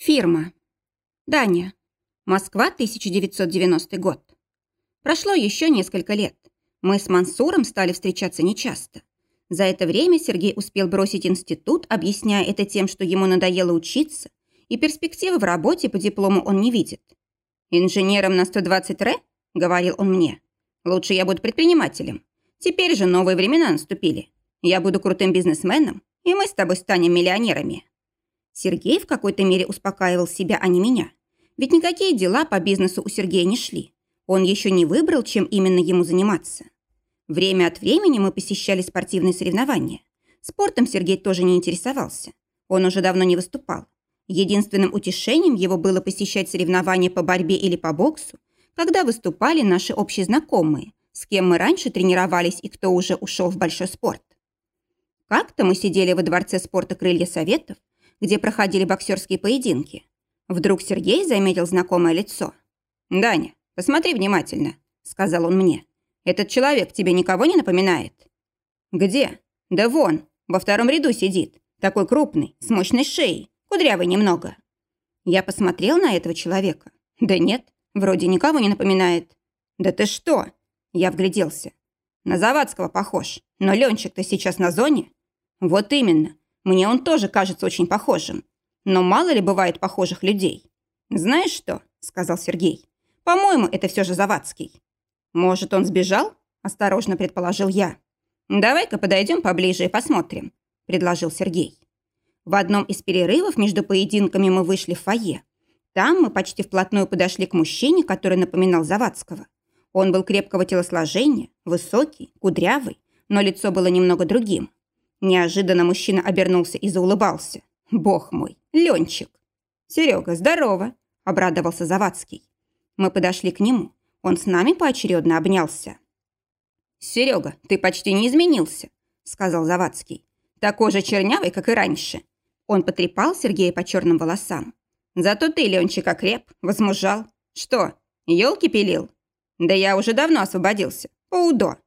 Фирма. Даня. Москва, 1990 год. Прошло еще несколько лет. Мы с Мансуром стали встречаться нечасто. За это время Сергей успел бросить институт, объясняя это тем, что ему надоело учиться, и перспективы в работе по диплому он не видит. «Инженером на 120 ре?» – говорил он мне. «Лучше я буду предпринимателем. Теперь же новые времена наступили. Я буду крутым бизнесменом, и мы с тобой станем миллионерами». Сергей в какой-то мере успокаивал себя, а не меня. Ведь никакие дела по бизнесу у Сергея не шли. Он еще не выбрал, чем именно ему заниматься. Время от времени мы посещали спортивные соревнования. Спортом Сергей тоже не интересовался. Он уже давно не выступал. Единственным утешением его было посещать соревнования по борьбе или по боксу, когда выступали наши общие знакомые, с кем мы раньше тренировались и кто уже ушел в большой спорт. Как-то мы сидели во дворце спорта «Крылья Советов», где проходили боксерские поединки. Вдруг Сергей заметил знакомое лицо. «Даня, посмотри внимательно», — сказал он мне. «Этот человек тебе никого не напоминает?» «Где?» «Да вон, во втором ряду сидит. Такой крупный, с мощной шеей, кудрявый немного». Я посмотрел на этого человека. «Да нет, вроде никого не напоминает». «Да ты что?» Я вгляделся. «На Завадского похож. Но Ленчик-то сейчас на зоне». «Вот именно. Мне он тоже кажется очень похожим. Но мало ли бывает похожих людей. Знаешь что, сказал Сергей. По-моему, это все же Завадский. Может, он сбежал? Осторожно предположил я. Давай-ка подойдем поближе и посмотрим, предложил Сергей. В одном из перерывов между поединками мы вышли в фойе. Там мы почти вплотную подошли к мужчине, который напоминал Завадского. Он был крепкого телосложения, высокий, кудрявый, но лицо было немного другим. Неожиданно мужчина обернулся и заулыбался. «Бог мой, Ленчик!» «Серега, здорово!» – обрадовался Завадский. Мы подошли к нему. Он с нами поочередно обнялся. «Серега, ты почти не изменился», – сказал Завадский. «Такой же чернявый, как и раньше». Он потрепал Сергея по черным волосам. «Зато ты, Ленчик, окреп, возмужал. Что, елки пилил?» «Да я уже давно освободился. По УДО».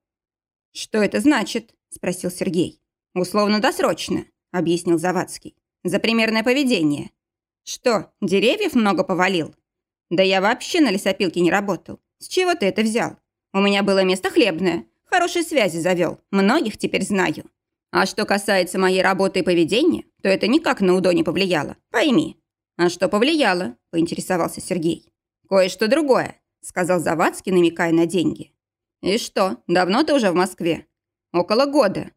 «Что это значит?» – спросил Сергей. «Условно-досрочно», — объяснил Завадский. «За примерное поведение». «Что, деревьев много повалил?» «Да я вообще на лесопилке не работал. С чего ты это взял? У меня было место хлебное. Хорошие связи завел. Многих теперь знаю. А что касается моей работы и поведения, то это никак на УДО не повлияло. Пойми». «А что повлияло?» – поинтересовался Сергей. «Кое-что другое», – сказал Завадский, намекая на деньги. «И что, давно ты уже в Москве?» «Около года.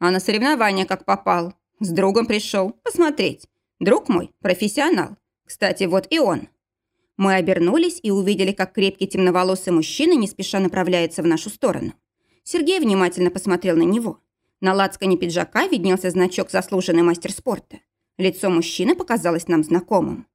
А на соревнования как попал. С другом пришел посмотреть. Друг мой профессионал. Кстати, вот и он. Мы обернулись и увидели, как крепкий темноволосый мужчина не спеша направляется в нашу сторону. Сергей внимательно посмотрел на него. На лацкане пиджака виднелся значок «Заслуженный мастер спорта». Лицо мужчины показалось нам знакомым.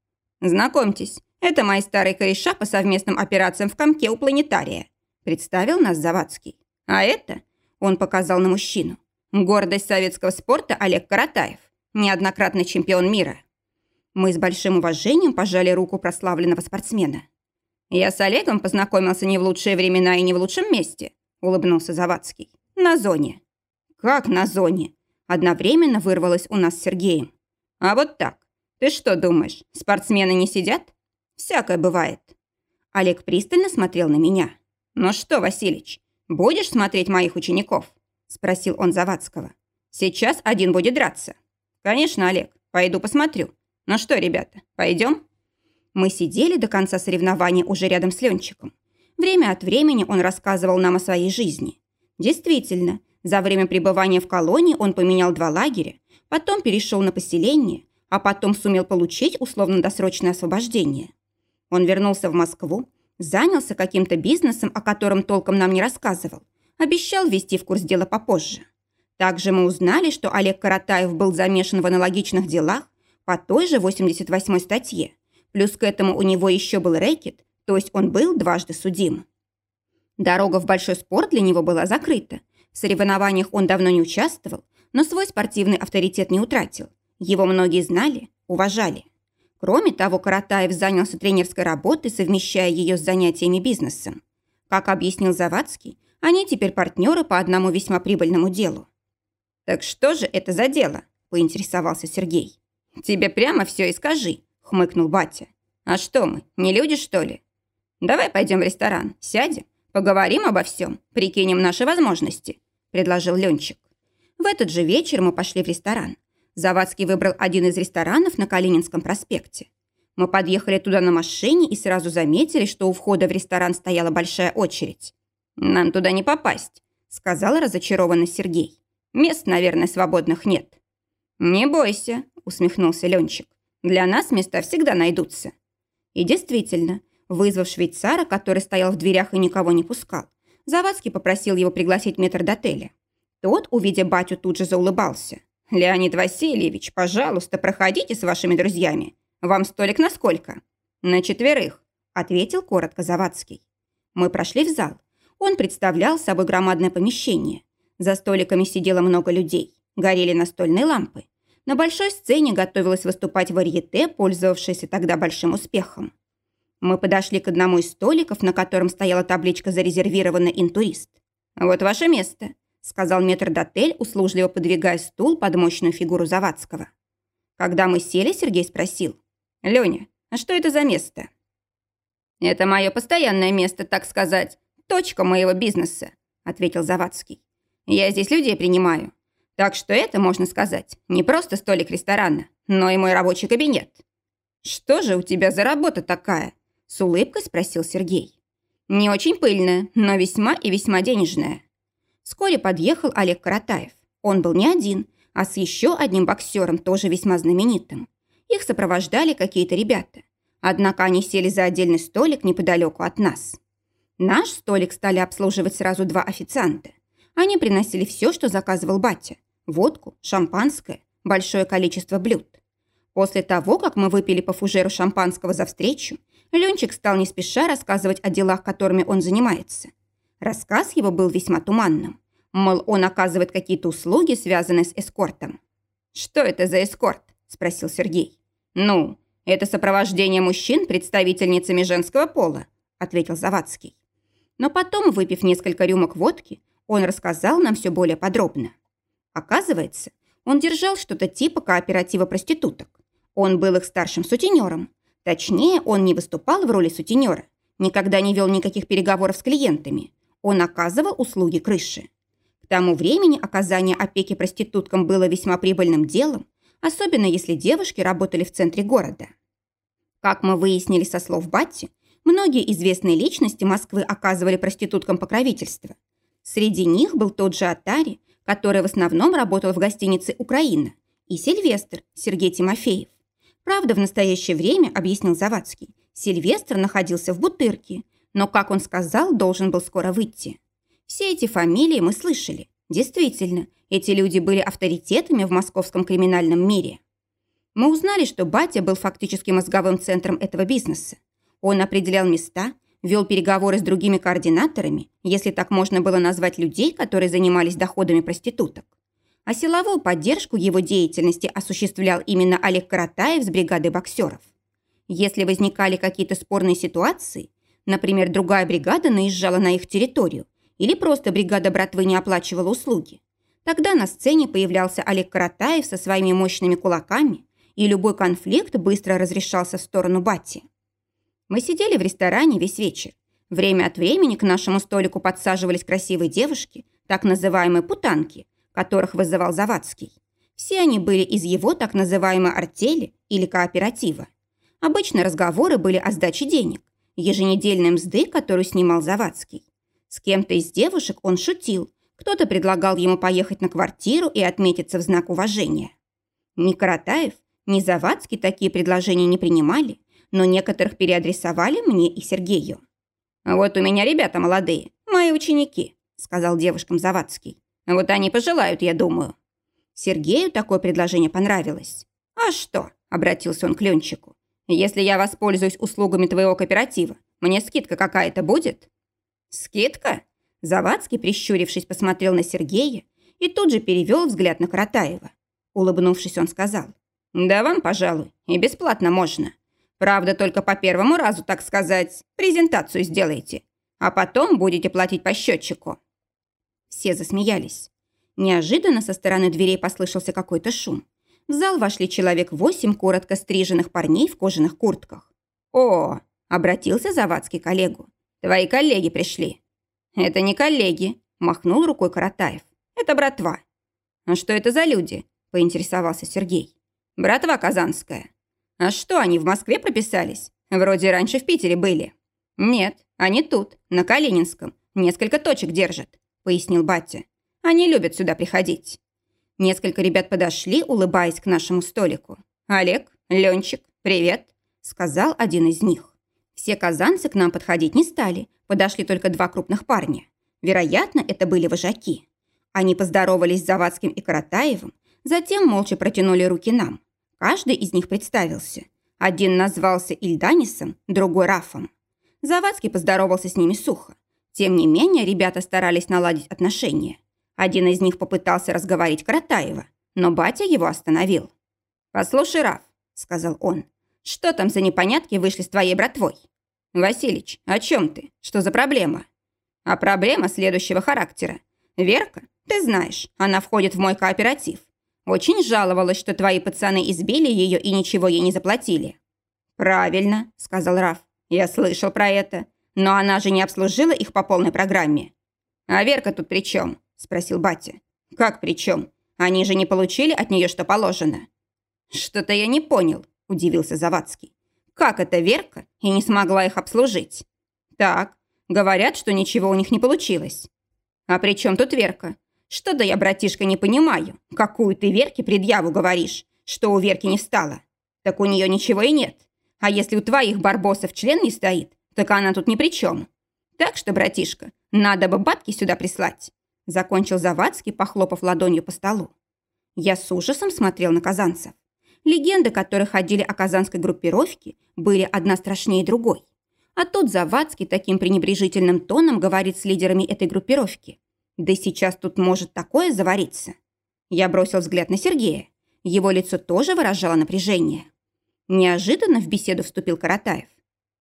«Знакомьтесь, это мои старые кореша по совместным операциям в комке у планетария», представил нас Завадский. «А это?» – он показал на мужчину. Гордость советского спорта Олег Каратаев, неоднократный чемпион мира. Мы с большим уважением пожали руку прославленного спортсмена. «Я с Олегом познакомился не в лучшие времена и не в лучшем месте», улыбнулся Завадский. «На зоне». «Как на зоне?» Одновременно вырвалось у нас с Сергеем. «А вот так. Ты что думаешь, спортсмены не сидят?» «Всякое бывает». Олег пристально смотрел на меня. «Ну что, Василич, будешь смотреть моих учеников?» – спросил он Завадского. «Сейчас один будет драться». «Конечно, Олег, пойду посмотрю. Ну что, ребята, пойдем?» Мы сидели до конца соревнования уже рядом с Ленчиком. Время от времени он рассказывал нам о своей жизни. Действительно, за время пребывания в колонии он поменял два лагеря, потом перешел на поселение, а потом сумел получить условно-досрочное освобождение. Он вернулся в Москву, занялся каким-то бизнесом, о котором толком нам не рассказывал, Обещал ввести в курс дела попозже. Также мы узнали, что Олег Каратаев был замешан в аналогичных делах по той же 88 статье. Плюс к этому у него еще был рэкет, то есть он был дважды судим. Дорога в большой спорт для него была закрыта. В соревнованиях он давно не участвовал, но свой спортивный авторитет не утратил. Его многие знали, уважали. Кроме того, Каратаев занялся тренерской работой, совмещая ее с занятиями бизнесом. Как объяснил Завадский, они теперь партнеры по одному весьма прибыльному делу. «Так что же это за дело?» – поинтересовался Сергей. «Тебе прямо все и скажи», – хмыкнул батя. «А что мы, не люди, что ли? Давай пойдем в ресторан, сядем, поговорим обо всем, прикинем наши возможности», предложил Ленчик. В этот же вечер мы пошли в ресторан. Завадский выбрал один из ресторанов на Калининском проспекте. Мы подъехали туда на машине и сразу заметили, что у входа в ресторан стояла большая очередь. «Нам туда не попасть», — сказал разочарованно Сергей. «Мест, наверное, свободных нет». «Не бойся», — усмехнулся Ленчик. «Для нас места всегда найдутся». И действительно, вызвав швейцара, который стоял в дверях и никого не пускал, Завадский попросил его пригласить метр до отеля. Тот, увидя батю, тут же заулыбался. «Леонид Васильевич, пожалуйста, проходите с вашими друзьями. Вам столик на сколько?» «На четверых», – ответил коротко Завадский. Мы прошли в зал. Он представлял собой громадное помещение. За столиками сидело много людей. Горели настольные лампы. На большой сцене готовилась выступать варьете, пользовавшаяся тогда большим успехом. Мы подошли к одному из столиков, на котором стояла табличка «Зарезервировано интурист». «Вот ваше место», – сказал метрдотель, услужливо подвигая стул под мощную фигуру Завадского. Когда мы сели, Сергей спросил. «Леня, а что это за место?» «Это мое постоянное место, так сказать, точка моего бизнеса», – ответил Завадский. «Я здесь людей принимаю. Так что это, можно сказать, не просто столик ресторана, но и мой рабочий кабинет». «Что же у тебя за работа такая?» – с улыбкой спросил Сергей. «Не очень пыльная, но весьма и весьма денежная». Вскоре подъехал Олег Каратаев. Он был не один, а с еще одним боксером, тоже весьма знаменитым. Их сопровождали какие-то ребята. Однако они сели за отдельный столик неподалеку от нас. Наш столик стали обслуживать сразу два официанта. Они приносили все, что заказывал батя. Водку, шампанское, большое количество блюд. После того, как мы выпили по фужеру шампанского за встречу, Ленчик стал не спеша рассказывать о делах, которыми он занимается. Рассказ его был весьма туманным. Мол, он оказывает какие-то услуги, связанные с эскортом. «Что это за эскорт?» – спросил Сергей. «Ну, это сопровождение мужчин представительницами женского пола», – ответил Завадский. Но потом, выпив несколько рюмок водки, он рассказал нам все более подробно. Оказывается, он держал что-то типа кооператива проституток. Он был их старшим сутенером. Точнее, он не выступал в роли сутенера, никогда не вел никаких переговоров с клиентами. Он оказывал услуги крыши. К тому времени оказание опеки проституткам было весьма прибыльным делом, особенно если девушки работали в центре города. Как мы выяснили со слов Батти, многие известные личности Москвы оказывали проституткам покровительство. Среди них был тот же Атари, который в основном работал в гостинице «Украина», и Сильвестр Сергей Тимофеев. Правда, в настоящее время, объяснил Завадский, Сильвестр находился в Бутырке, но, как он сказал, должен был скоро выйти. Все эти фамилии мы слышали. Действительно, эти люди были авторитетами в московском криминальном мире. Мы узнали, что батя был фактически мозговым центром этого бизнеса. Он определял места, вел переговоры с другими координаторами, если так можно было назвать людей, которые занимались доходами проституток. А силовую поддержку его деятельности осуществлял именно Олег Каратаев с бригадой боксеров. Если возникали какие-то спорные ситуации, например, другая бригада наезжала на их территорию, или просто бригада братвы не оплачивала услуги. Тогда на сцене появлялся Олег Каратаев со своими мощными кулаками, и любой конфликт быстро разрешался в сторону Бати. Мы сидели в ресторане весь вечер. Время от времени к нашему столику подсаживались красивые девушки, так называемые путанки, которых вызывал Завадский. Все они были из его так называемой артели или кооператива. Обычно разговоры были о сдаче денег, еженедельной мзды, которую снимал Завадский. С кем-то из девушек он шутил, кто-то предлагал ему поехать на квартиру и отметиться в знак уважения. Ни Каратаев, ни Завадский такие предложения не принимали, но некоторых переадресовали мне и Сергею. «Вот у меня ребята молодые, мои ученики», сказал девушкам Завадский. «Вот они пожелают, я думаю». Сергею такое предложение понравилось. «А что?» – обратился он к Ленчику. «Если я воспользуюсь услугами твоего кооператива, мне скидка какая-то будет?» «Скидка?» Завадский, прищурившись, посмотрел на Сергея и тут же перевел взгляд на Каратаева. Улыбнувшись, он сказал. «Да вам, пожалуй, и бесплатно можно. Правда, только по первому разу, так сказать, презентацию сделайте, а потом будете платить по счетчику». Все засмеялись. Неожиданно со стороны дверей послышался какой-то шум. В зал вошли человек восемь коротко стриженных парней в кожаных куртках. «О!» – обратился Завадский коллегу. «Твои коллеги пришли». «Это не коллеги», – махнул рукой Каратаев. «Это братва». «А что это за люди?» – поинтересовался Сергей. «Братва Казанская». «А что, они в Москве прописались? Вроде раньше в Питере были». «Нет, они тут, на Калининском. Несколько точек держат», – пояснил батя. «Они любят сюда приходить». Несколько ребят подошли, улыбаясь к нашему столику. «Олег, Ленчик, привет», – сказал один из них. Все казанцы к нам подходить не стали, подошли только два крупных парня. Вероятно, это были вожаки. Они поздоровались с Завадским и Каратаевым, затем молча протянули руки нам. Каждый из них представился. Один назвался Ильданисом, другой Рафом. Завадский поздоровался с ними сухо. Тем не менее, ребята старались наладить отношения. Один из них попытался разговорить Каратаева, но батя его остановил. «Послушай, Раф», — сказал он, — «что там за непонятки вышли с твоей братвой?» «Василич, о чем ты? Что за проблема?» «А проблема следующего характера. Верка, ты знаешь, она входит в мой кооператив. Очень жаловалась, что твои пацаны избили ее и ничего ей не заплатили». «Правильно», — сказал Раф. «Я слышал про это. Но она же не обслужила их по полной программе». «А Верка тут при чем?» – спросил батя. «Как при чем? Они же не получили от нее, что положено». «Что-то я не понял», – удивился Завадский. «Как это Верка и не смогла их обслужить?» «Так, говорят, что ничего у них не получилось». «А при чем тут Верка? Что-то я, братишка, не понимаю. Какую ты Верке предъяву говоришь, что у Верки не встала? Так у нее ничего и нет. А если у твоих барбосов член не стоит, так она тут ни при чем. Так что, братишка, надо бы бабки сюда прислать. Закончил Завадский, похлопав ладонью по столу. Я с ужасом смотрел на казанцев. Легенды, которые ходили о казанской группировке, были одна страшнее другой. А тут Завадский таким пренебрежительным тоном говорит с лидерами этой группировки. Да сейчас тут может такое завариться. Я бросил взгляд на Сергея. Его лицо тоже выражало напряжение. Неожиданно в беседу вступил Каратаев.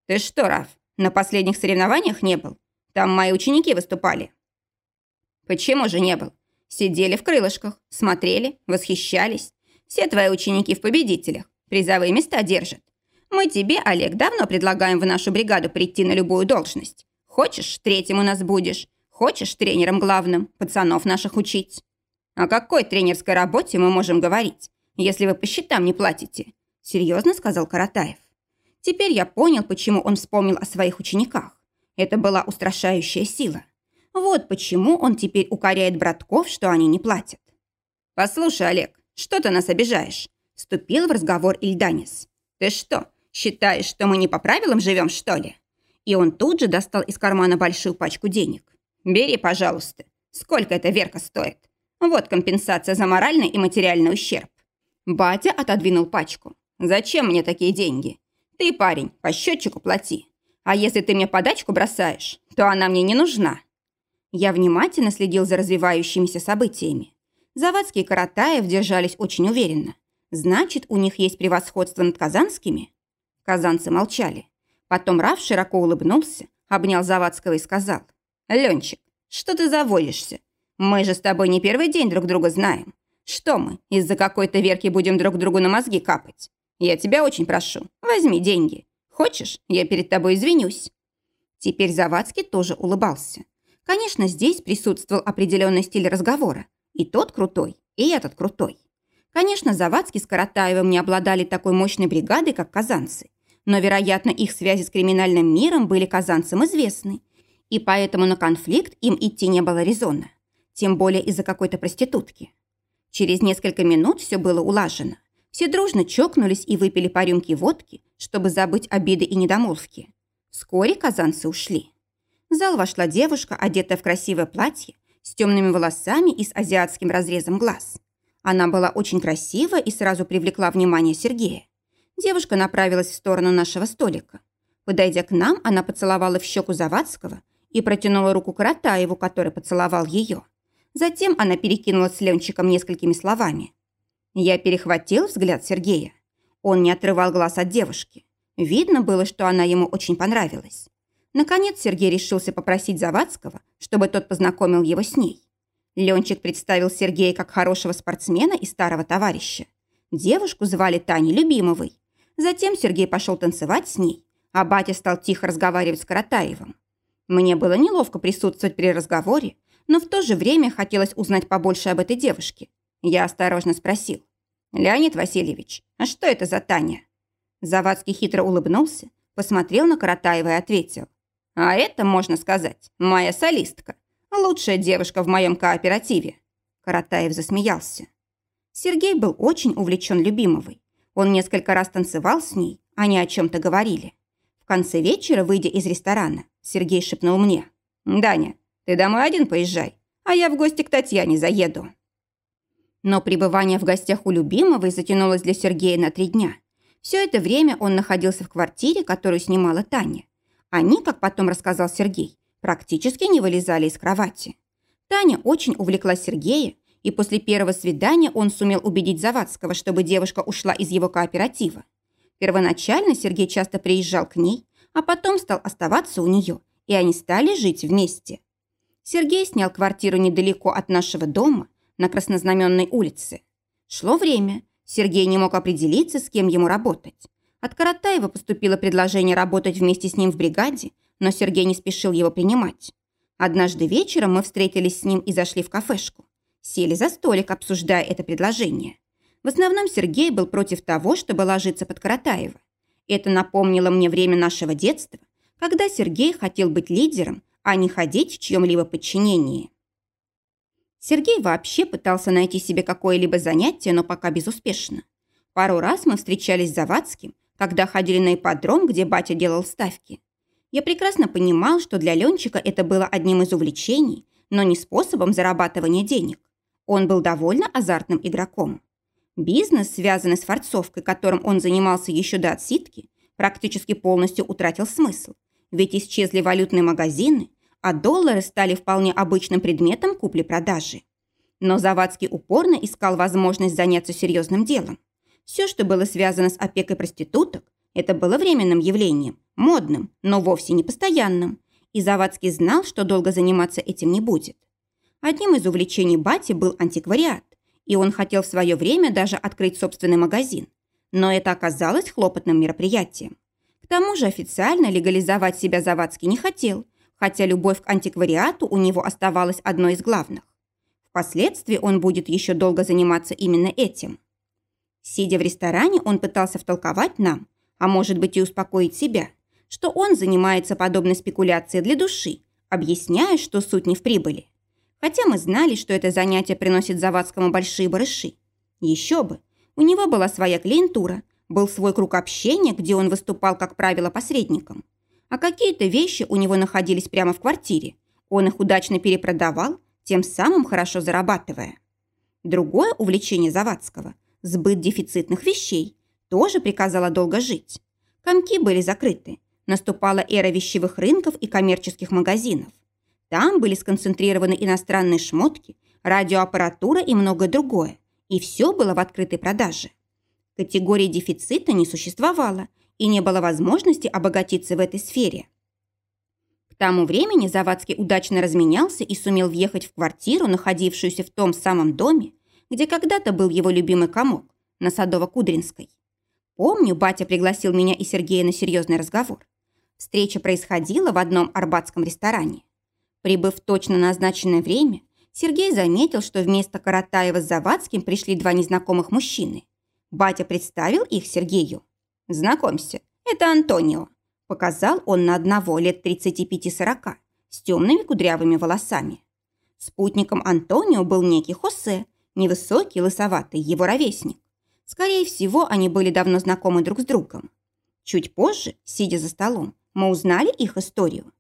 «Ты что, Раф, на последних соревнованиях не был? Там мои ученики выступали». «Почему же не был? Сидели в крылышках, смотрели, восхищались. Все твои ученики в победителях, призовые места держат. Мы тебе, Олег, давно предлагаем в нашу бригаду прийти на любую должность. Хочешь, третьим у нас будешь. Хочешь, тренером главным, пацанов наших учить. О какой тренерской работе мы можем говорить, если вы по счетам не платите?» Серьезно сказал Каратаев. Теперь я понял, почему он вспомнил о своих учениках. Это была устрашающая сила. Вот почему он теперь укоряет братков, что они не платят. «Послушай, Олег, что ты нас обижаешь?» Вступил в разговор Ильданис. «Ты что, считаешь, что мы не по правилам живем, что ли?» И он тут же достал из кармана большую пачку денег. «Бери, пожалуйста. Сколько эта Верка стоит? Вот компенсация за моральный и материальный ущерб». Батя отодвинул пачку. «Зачем мне такие деньги? Ты, парень, по счетчику плати. А если ты мне подачку бросаешь, то она мне не нужна». Я внимательно следил за развивающимися событиями. Завадский и Каратаев держались очень уверенно. Значит, у них есть превосходство над казанскими? Казанцы молчали. Потом Раф широко улыбнулся, обнял Завадского и сказал. «Ленчик, что ты заводишься? Мы же с тобой не первый день друг друга знаем. Что мы, из-за какой-то верки будем друг другу на мозги капать? Я тебя очень прошу, возьми деньги. Хочешь, я перед тобой извинюсь?» Теперь Завадский тоже улыбался. Конечно, здесь присутствовал определенный стиль разговора. И тот крутой, и этот крутой. Конечно, Завадский с Каратаевым не обладали такой мощной бригадой, как казанцы. Но, вероятно, их связи с криминальным миром были казанцам известны. И поэтому на конфликт им идти не было резона. Тем более из-за какой-то проститутки. Через несколько минут все было улажено. Все дружно чокнулись и выпили по рюмке водки, чтобы забыть обиды и недомолвки. Вскоре казанцы ушли. В зал вошла девушка, одетая в красивое платье, с темными волосами и с азиатским разрезом глаз. Она была очень красива и сразу привлекла внимание Сергея. Девушка направилась в сторону нашего столика. Подойдя к нам, она поцеловала в щеку Завадского и протянула руку Каратаеву, который поцеловал ее. Затем она перекинула с Ленчиком несколькими словами. Я перехватил взгляд Сергея. Он не отрывал глаз от девушки. Видно было, что она ему очень понравилась. Наконец Сергей решился попросить Завадского, чтобы тот познакомил его с ней. Ленчик представил Сергея как хорошего спортсмена и старого товарища. Девушку звали Таней Любимовой. Затем Сергей пошел танцевать с ней, а батя стал тихо разговаривать с Каратаевым. Мне было неловко присутствовать при разговоре, но в то же время хотелось узнать побольше об этой девушке. Я осторожно спросил. «Леонид Васильевич, а что это за Таня?» Завадский хитро улыбнулся, посмотрел на Каратаева и ответил. «А это, можно сказать, моя солистка. Лучшая девушка в моем кооперативе». Каратаев засмеялся. Сергей был очень увлечен любимовой. Он несколько раз танцевал с ней, они о чем-то говорили. В конце вечера, выйдя из ресторана, Сергей шепнул мне. «Даня, ты домой один поезжай, а я в гости к Татьяне заеду». Но пребывание в гостях у любимого затянулось для Сергея на три дня. Все это время он находился в квартире, которую снимала Таня. Они, как потом рассказал Сергей, практически не вылезали из кровати. Таня очень увлекла Сергея, и после первого свидания он сумел убедить Завадского, чтобы девушка ушла из его кооператива. Первоначально Сергей часто приезжал к ней, а потом стал оставаться у нее, и они стали жить вместе. Сергей снял квартиру недалеко от нашего дома, на Краснознаменной улице. Шло время, Сергей не мог определиться, с кем ему работать. От Каратаева поступило предложение работать вместе с ним в бригаде, но Сергей не спешил его принимать. Однажды вечером мы встретились с ним и зашли в кафешку. Сели за столик, обсуждая это предложение. В основном Сергей был против того, чтобы ложиться под Каратаева. Это напомнило мне время нашего детства, когда Сергей хотел быть лидером, а не ходить в чьем-либо подчинении. Сергей вообще пытался найти себе какое-либо занятие, но пока безуспешно. Пару раз мы встречались с Завадским, когда ходили на ипподром, где батя делал ставки. Я прекрасно понимал, что для Ленчика это было одним из увлечений, но не способом зарабатывания денег. Он был довольно азартным игроком. Бизнес, связанный с форцовкой, которым он занимался еще до отсидки, практически полностью утратил смысл. Ведь исчезли валютные магазины, а доллары стали вполне обычным предметом купли-продажи. Но Завадский упорно искал возможность заняться серьезным делом. Все, что было связано с опекой проституток, это было временным явлением, модным, но вовсе не постоянным. И Завадский знал, что долго заниматься этим не будет. Одним из увлечений Бати был антиквариат, и он хотел в свое время даже открыть собственный магазин. Но это оказалось хлопотным мероприятием. К тому же официально легализовать себя Завадский не хотел, хотя любовь к антиквариату у него оставалась одной из главных. Впоследствии он будет еще долго заниматься именно этим. Сидя в ресторане, он пытался втолковать нам, а может быть и успокоить себя, что он занимается подобной спекуляцией для души, объясняя, что суть не в прибыли. Хотя мы знали, что это занятие приносит Завадскому большие барыши. Еще бы, у него была своя клиентура, был свой круг общения, где он выступал, как правило, посредником а какие-то вещи у него находились прямо в квартире. Он их удачно перепродавал, тем самым хорошо зарабатывая. Другое увлечение Завадского – сбыт дефицитных вещей – тоже приказало долго жить. Комки были закрыты. Наступала эра вещевых рынков и коммерческих магазинов. Там были сконцентрированы иностранные шмотки, радиоаппаратура и многое другое. И все было в открытой продаже. Категории дефицита не существовало – и не было возможности обогатиться в этой сфере. К тому времени Завадский удачно разменялся и сумел въехать в квартиру, находившуюся в том самом доме, где когда-то был его любимый комок, на Садово-Кудринской. Помню, батя пригласил меня и Сергея на серьезный разговор. Встреча происходила в одном арбатском ресторане. Прибыв в точно назначенное время, Сергей заметил, что вместо Каратаева с Завадским пришли два незнакомых мужчины. Батя представил их Сергею. «Знакомься, это Антонио», – показал он на одного лет 35-40 с темными кудрявыми волосами. Спутником Антонио был некий Хосе, невысокий, лысоватый, его ровесник. Скорее всего, они были давно знакомы друг с другом. Чуть позже, сидя за столом, мы узнали их историю.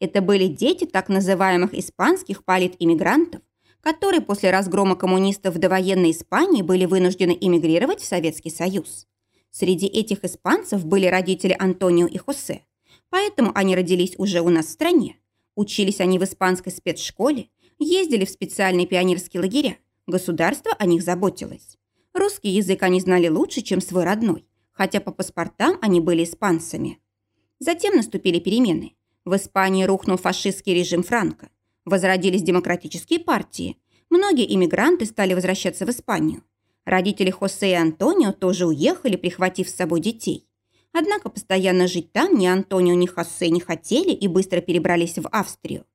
Это были дети так называемых испанских политиммигрантов, которые после разгрома коммунистов в довоенной Испании были вынуждены эмигрировать в Советский Союз. Среди этих испанцев были родители Антонио и Хосе, поэтому они родились уже у нас в стране. Учились они в испанской спецшколе, ездили в специальные пионерские лагеря, государство о них заботилось. Русский язык они знали лучше, чем свой родной, хотя по паспортам они были испанцами. Затем наступили перемены. В Испании рухнул фашистский режим Франко. Возродились демократические партии. Многие иммигранты стали возвращаться в Испанию. Родители Хосе и Антонио тоже уехали, прихватив с собой детей. Однако постоянно жить там ни Антонио, ни Хосе не хотели и быстро перебрались в Австрию.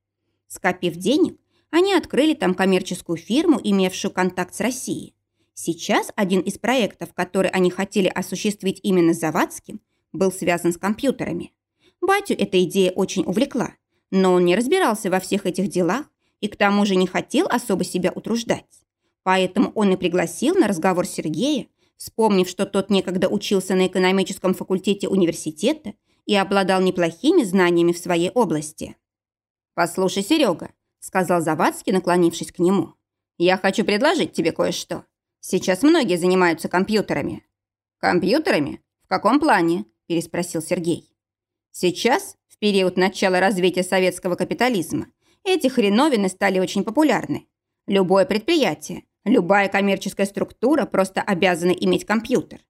Скопив денег, они открыли там коммерческую фирму, имевшую контакт с Россией. Сейчас один из проектов, который они хотели осуществить именно с Завадским, был связан с компьютерами. Батю эта идея очень увлекла, но он не разбирался во всех этих делах и к тому же не хотел особо себя утруждать. Поэтому он и пригласил на разговор Сергея, вспомнив, что тот некогда учился на экономическом факультете университета и обладал неплохими знаниями в своей области. «Послушай, Серега», – сказал Завадский, наклонившись к нему, – «я хочу предложить тебе кое-что. Сейчас многие занимаются компьютерами». «Компьютерами? В каком плане?» – переспросил Сергей. «Сейчас, в период начала развития советского капитализма, эти хреновины стали очень популярны. Любое предприятие, любая коммерческая структура просто обязаны иметь компьютер.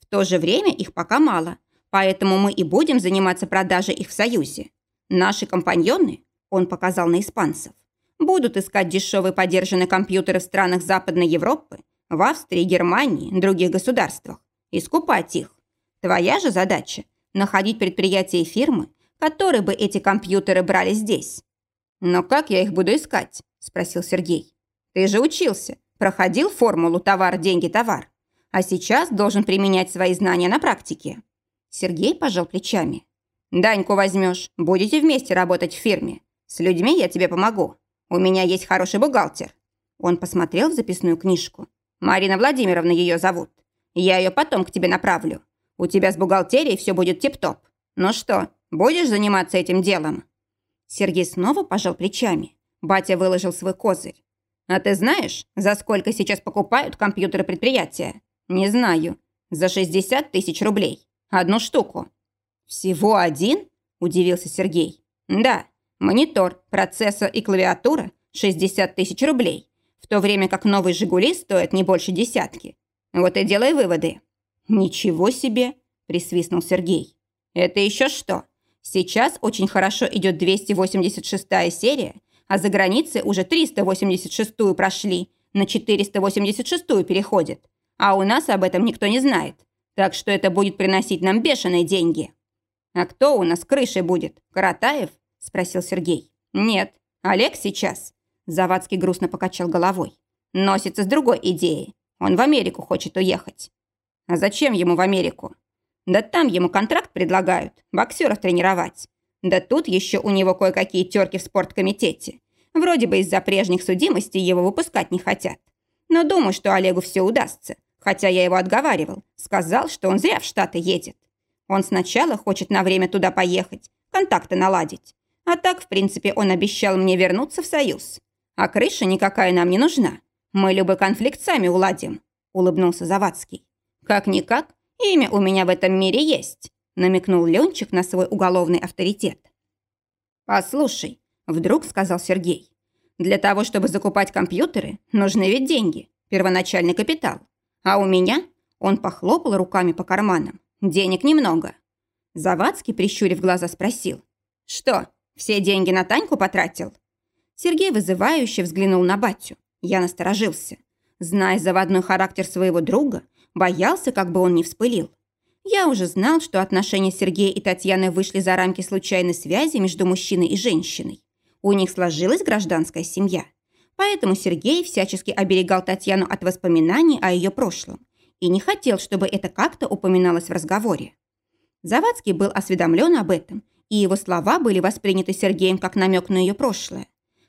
В то же время их пока мало, поэтому мы и будем заниматься продажей их в Союзе. Наши компаньоны, он показал на испанцев, будут искать дешевые подержанные компьютеры в странах Западной Европы, в Австрии, Германии, других государствах и скупать их. Твоя же задача – находить предприятия и фирмы, которые бы эти компьютеры брали здесь. «Но как я их буду искать?» – спросил Сергей. «Ты же учился, проходил формулу «товар, деньги, товар», а сейчас должен применять свои знания на практике». Сергей пожал плечами. «Даньку возьмешь, будете вместе работать в фирме. С людьми я тебе помогу. У меня есть хороший бухгалтер». Он посмотрел в записную книжку. «Марина Владимировна ее зовут. Я ее потом к тебе направлю. У тебя с бухгалтерией все будет тип-топ. Ну что, будешь заниматься этим делом?» Сергей снова пожал плечами. Батя выложил свой козырь. «А ты знаешь, за сколько сейчас покупают компьютеры предприятия?» «Не знаю. За 60 тысяч рублей. Одну штуку». «Всего один?» – удивился Сергей. «Да. Монитор, процессор и клавиатура – 60 тысяч рублей, в то время как новые «Жигули» стоят не больше десятки. Вот и делай выводы». «Ничего себе!» – присвистнул Сергей. «Это еще что? Сейчас очень хорошо идет 286 серия, а за границей уже 386-ю прошли, на 486-ю переходят. А у нас об этом никто не знает. Так что это будет приносить нам бешеные деньги. «А кто у нас крышей будет? Каратаев?» – спросил Сергей. «Нет, Олег сейчас». Завадский грустно покачал головой. «Носится с другой идеей. Он в Америку хочет уехать». «А зачем ему в Америку?» Да там ему контракт предлагают, боксеров тренировать. Да тут еще у него кое-какие терки в спорткомитете. Вроде бы из-за прежних судимостей его выпускать не хотят. Но думаю, что Олегу все удастся. Хотя я его отговаривал. Сказал, что он зря в Штаты едет. Он сначала хочет на время туда поехать, контакты наладить. А так, в принципе, он обещал мне вернуться в Союз. А крыша никакая нам не нужна. Мы любой конфликт сами уладим», – улыбнулся Завадский. «Как-никак, Имя у меня в этом мире есть», – намекнул Ленчик на свой уголовный авторитет. «Послушай», – вдруг сказал Сергей, – «для того, чтобы закупать компьютеры, нужны ведь деньги, первоначальный капитал. А у меня...» – он похлопал руками по карманам. «Денег немного». Завадский, прищурив глаза, спросил. «Что, все деньги на Таньку потратил?» Сергей вызывающе взглянул на батю. Я насторожился. Зная заводной характер своего друга, Боялся, как бы он не вспылил. Я уже знал, что отношения Сергея и Татьяны вышли за рамки случайной связи между мужчиной и женщиной. У них сложилась гражданская семья. Поэтому Сергей всячески оберегал Татьяну от воспоминаний о ее прошлом и не хотел, чтобы это как-то упоминалось в разговоре. Завадский был осведомлен об этом, и его слова были восприняты Сергеем как намек на ее прошлое.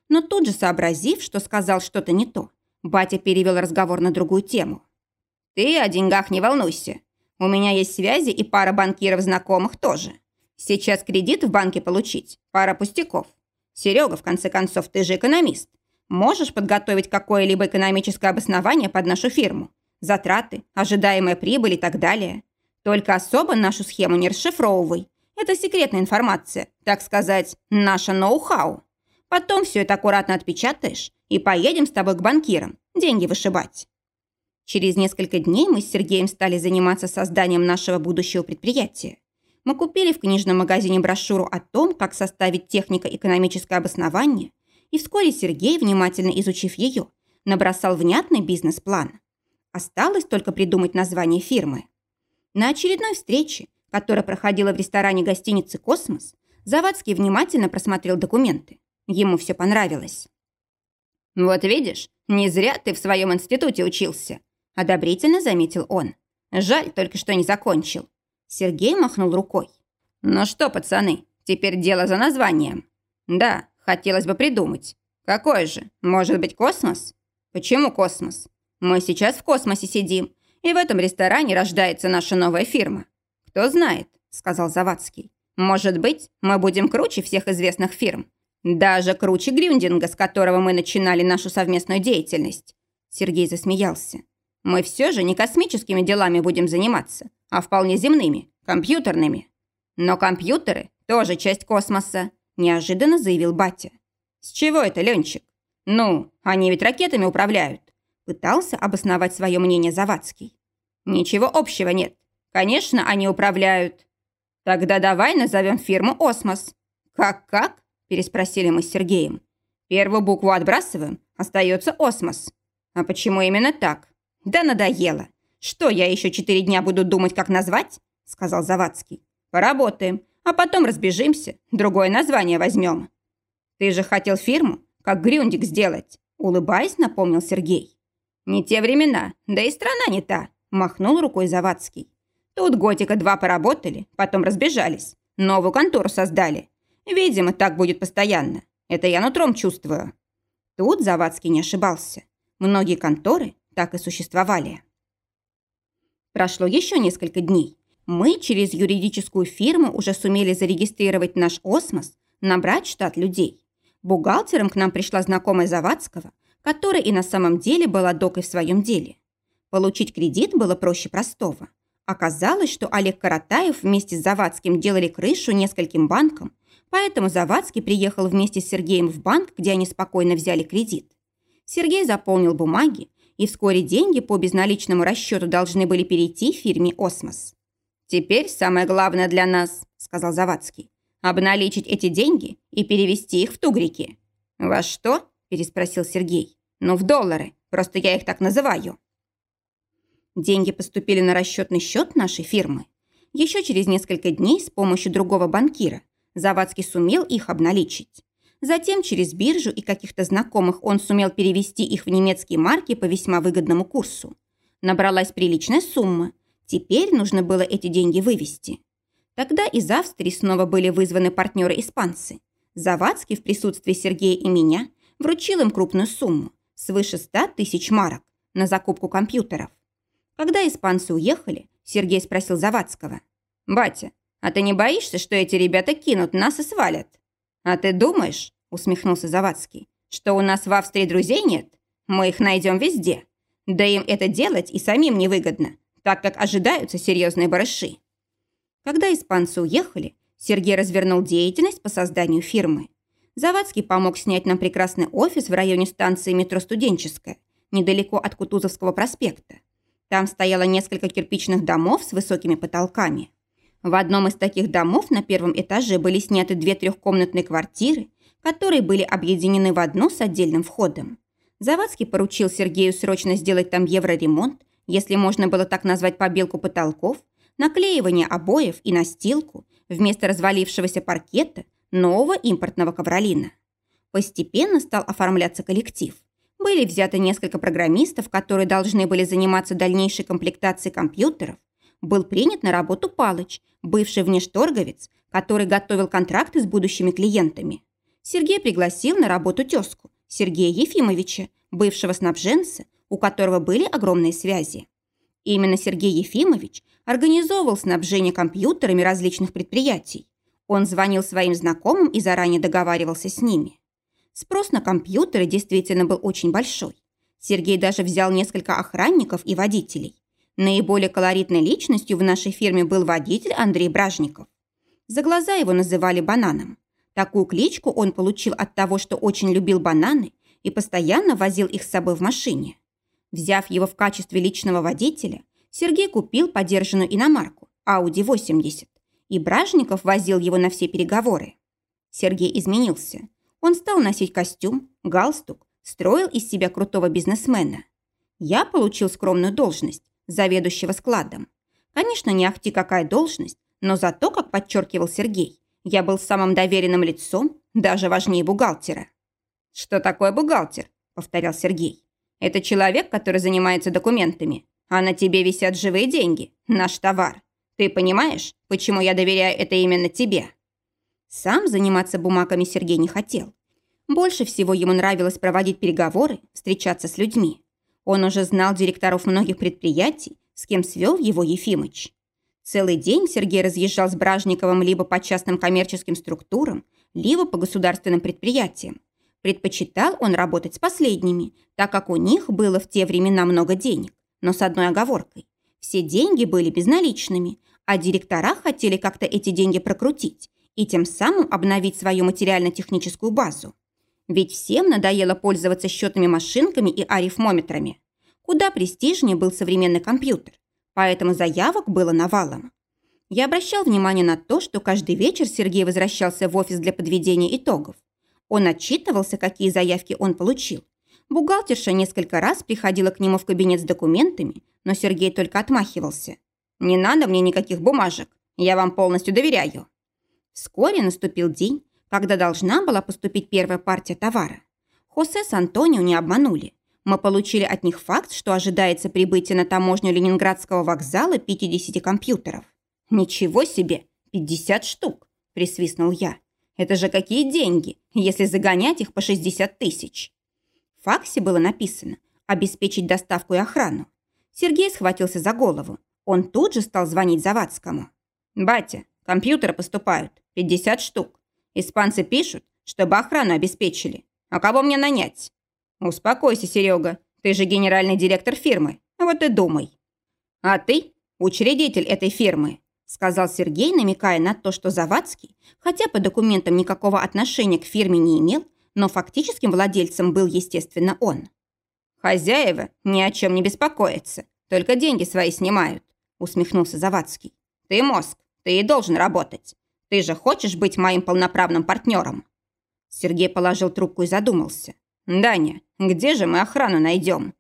Но тут же сообразив, что сказал что-то не то, батя перевел разговор на другую тему. Ты о деньгах не волнуйся. У меня есть связи и пара банкиров знакомых тоже. Сейчас кредит в банке получить. Пара пустяков. Серега, в конце концов, ты же экономист. Можешь подготовить какое-либо экономическое обоснование под нашу фирму? Затраты, ожидаемая прибыль и так далее. Только особо нашу схему не расшифровывай. Это секретная информация, так сказать, наша ноу-хау. Потом все это аккуратно отпечатаешь и поедем с тобой к банкирам, деньги вышибать. Через несколько дней мы с Сергеем стали заниматься созданием нашего будущего предприятия. Мы купили в книжном магазине брошюру о том, как составить технико-экономическое обоснование, и вскоре Сергей, внимательно изучив ее, набросал внятный бизнес-план. Осталось только придумать название фирмы. На очередной встрече, которая проходила в ресторане гостиницы «Космос», Завадский внимательно просмотрел документы. Ему все понравилось. «Вот видишь, не зря ты в своем институте учился», – одобрительно заметил он. «Жаль только, что не закончил». Сергей махнул рукой. «Ну что, пацаны, теперь дело за названием». «Да, хотелось бы придумать. Какой же? Может быть, космос?» «Почему космос? Мы сейчас в космосе сидим, и в этом ресторане рождается наша новая фирма. Кто знает», – сказал Завадский. «Может быть, мы будем круче всех известных фирм. Даже круче Грюндинга, с которого мы начинали нашу совместную деятельность». Сергей засмеялся. «Мы все же не космическими делами будем заниматься, а вполне земными, компьютерными. Но компьютеры тоже часть космоса», – неожиданно заявил батя. «С чего это, Ленчик? Ну, они ведь ракетами управляют. Пытался обосновать свое мнение Завадский. Ничего общего нет. Конечно, они управляют. Тогда давай назовем фирму «Осмос». «Как-как?» – переспросили мы с Сергеем. Первую букву отбрасываем, остается «Осмос». А почему именно так? Да надоело. Что, я еще четыре дня буду думать, как назвать? Сказал Завадский. Поработаем, а потом разбежимся, другое название возьмем. Ты же хотел фирму, как Грюндик сделать, улыбаясь, напомнил Сергей. «Не те времена, да и страна не та», – махнул рукой Завадский. «Тут годика два поработали, потом разбежались, новую контору создали. Видимо, так будет постоянно. Это я нутром чувствую». Тут Завадский не ошибался. Многие конторы так и существовали. Прошло еще несколько дней. Мы через юридическую фирму уже сумели зарегистрировать наш «Осмос», набрать штат людей. Бухгалтером к нам пришла знакомая Завадского, которая и на самом деле была докой в своем деле. Получить кредит было проще простого. Оказалось, что Олег Каратаев вместе с Завадским делали крышу нескольким банкам, поэтому Завадский приехал вместе с Сергеем в банк, где они спокойно взяли кредит. Сергей заполнил бумаги, и вскоре деньги по безналичному расчету должны были перейти фирме «Осмос». «Теперь самое главное для нас», – сказал Завадский, – «обналичить эти деньги и перевести их в тугрики». «Во что?» переспросил Сергей. «Ну, в доллары. Просто я их так называю». Деньги поступили на расчетный счет нашей фирмы. Еще через несколько дней с помощью другого банкира Завадский сумел их обналичить. Затем через биржу и каких-то знакомых он сумел перевести их в немецкие марки по весьма выгодному курсу. Набралась приличная сумма. Теперь нужно было эти деньги вывести. Тогда из Австрии снова были вызваны партнеры-испанцы. Завадский в присутствии Сергея и меня вручил им крупную сумму, свыше 100 тысяч марок, на закупку компьютеров. Когда испанцы уехали, Сергей спросил Завадского. «Батя, а ты не боишься, что эти ребята кинут нас и свалят?» «А ты думаешь, — усмехнулся Завадский, — что у нас в Австрии друзей нет? Мы их найдем везде. Да им это делать и самим невыгодно, так как ожидаются серьезные барыши». Когда испанцы уехали, Сергей развернул деятельность по созданию фирмы. Завадский помог снять нам прекрасный офис в районе станции метро «Студенческая», недалеко от Кутузовского проспекта. Там стояло несколько кирпичных домов с высокими потолками. В одном из таких домов на первом этаже были сняты две трехкомнатные квартиры, которые были объединены в одну с отдельным входом. Завадский поручил Сергею срочно сделать там евроремонт, если можно было так назвать побелку потолков, наклеивание обоев и настилку, вместо развалившегося паркета – нового импортного ковролина. Постепенно стал оформляться коллектив. Были взяты несколько программистов, которые должны были заниматься дальнейшей комплектацией компьютеров. Был принят на работу Палыч, бывший внешторговец, который готовил контракты с будущими клиентами. Сергей пригласил на работу тезку, Сергея Ефимовича, бывшего снабженца, у которого были огромные связи. Именно Сергей Ефимович организовывал снабжение компьютерами различных предприятий. Он звонил своим знакомым и заранее договаривался с ними. Спрос на компьютеры действительно был очень большой. Сергей даже взял несколько охранников и водителей. Наиболее колоритной личностью в нашей фирме был водитель Андрей Бражников. За глаза его называли бананом. Такую кличку он получил от того, что очень любил бананы и постоянно возил их с собой в машине. Взяв его в качестве личного водителя, Сергей купил подержанную иномарку Audi 80 и Бражников возил его на все переговоры. Сергей изменился. Он стал носить костюм, галстук, строил из себя крутого бизнесмена. Я получил скромную должность заведующего складом. Конечно, не ахти какая должность, но зато, как подчеркивал Сергей, я был самым доверенным лицом, даже важнее бухгалтера. «Что такое бухгалтер?» – повторял Сергей. «Это человек, который занимается документами, а на тебе висят живые деньги, наш товар. Ты понимаешь, почему я доверяю это именно тебе?» Сам заниматься бумагами Сергей не хотел. Больше всего ему нравилось проводить переговоры, встречаться с людьми. Он уже знал директоров многих предприятий, с кем свел его Ефимыч. Целый день Сергей разъезжал с Бражниковым либо по частным коммерческим структурам, либо по государственным предприятиям. Предпочитал он работать с последними, так как у них было в те времена много денег, но с одной оговоркой. Все деньги были безналичными, а директора хотели как-то эти деньги прокрутить и тем самым обновить свою материально-техническую базу. Ведь всем надоело пользоваться счетными машинками и арифмометрами. Куда престижнее был современный компьютер, поэтому заявок было навалом. Я обращал внимание на то, что каждый вечер Сергей возвращался в офис для подведения итогов. Он отчитывался, какие заявки он получил. Бухгалтерша несколько раз приходила к нему в кабинет с документами, но Сергей только отмахивался. «Не надо мне никаких бумажек, я вам полностью доверяю». Вскоре наступил день, когда должна была поступить первая партия товара. Хосе с Антонио не обманули. Мы получили от них факт, что ожидается прибытие на таможню Ленинградского вокзала 50 компьютеров. «Ничего себе! 50 штук!» – присвистнул я. «Это же какие деньги, если загонять их по 60 тысяч!» В факсе было написано «обеспечить доставку и охрану». Сергей схватился за голову. Он тут же стал звонить Завадскому. «Батя, компьютеры поступают. 50 штук. Испанцы пишут, чтобы охрану обеспечили. А кого мне нанять? Успокойся, Серега. Ты же генеральный директор фирмы. Вот и думай. А ты учредитель этой фирмы, сказал Сергей, намекая на то, что Завадский, хотя по документам никакого отношения к фирме не имел, но фактическим владельцем был, естественно, он. «Хозяева ни о чем не беспокоятся, только деньги свои снимают», усмехнулся Завадский. «Ты мозг, ты и должен работать. Ты же хочешь быть моим полноправным партнером?» Сергей положил трубку и задумался. «Даня, где же мы охрану найдем?»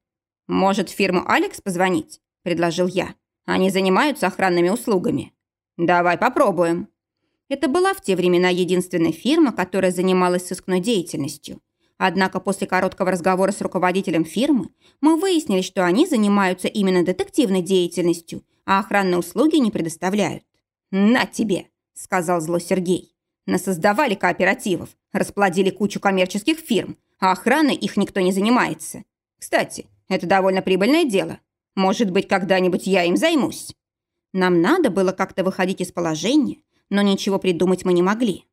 «Может, фирму «Алекс» позвонить?» – предложил я. «Они занимаются охранными услугами». «Давай попробуем». Это была в те времена единственная фирма, которая занималась сыскной деятельностью. Однако после короткого разговора с руководителем фирмы мы выяснили, что они занимаются именно детективной деятельностью, а охранные услуги не предоставляют. «На тебе!» Сказал зло Сергей. Насоздавали кооперативов, расплодили кучу коммерческих фирм, а охраной их никто не занимается. Кстати, это довольно прибыльное дело. Может быть, когда-нибудь я им займусь. Нам надо было как-то выходить из положения, но ничего придумать мы не могли.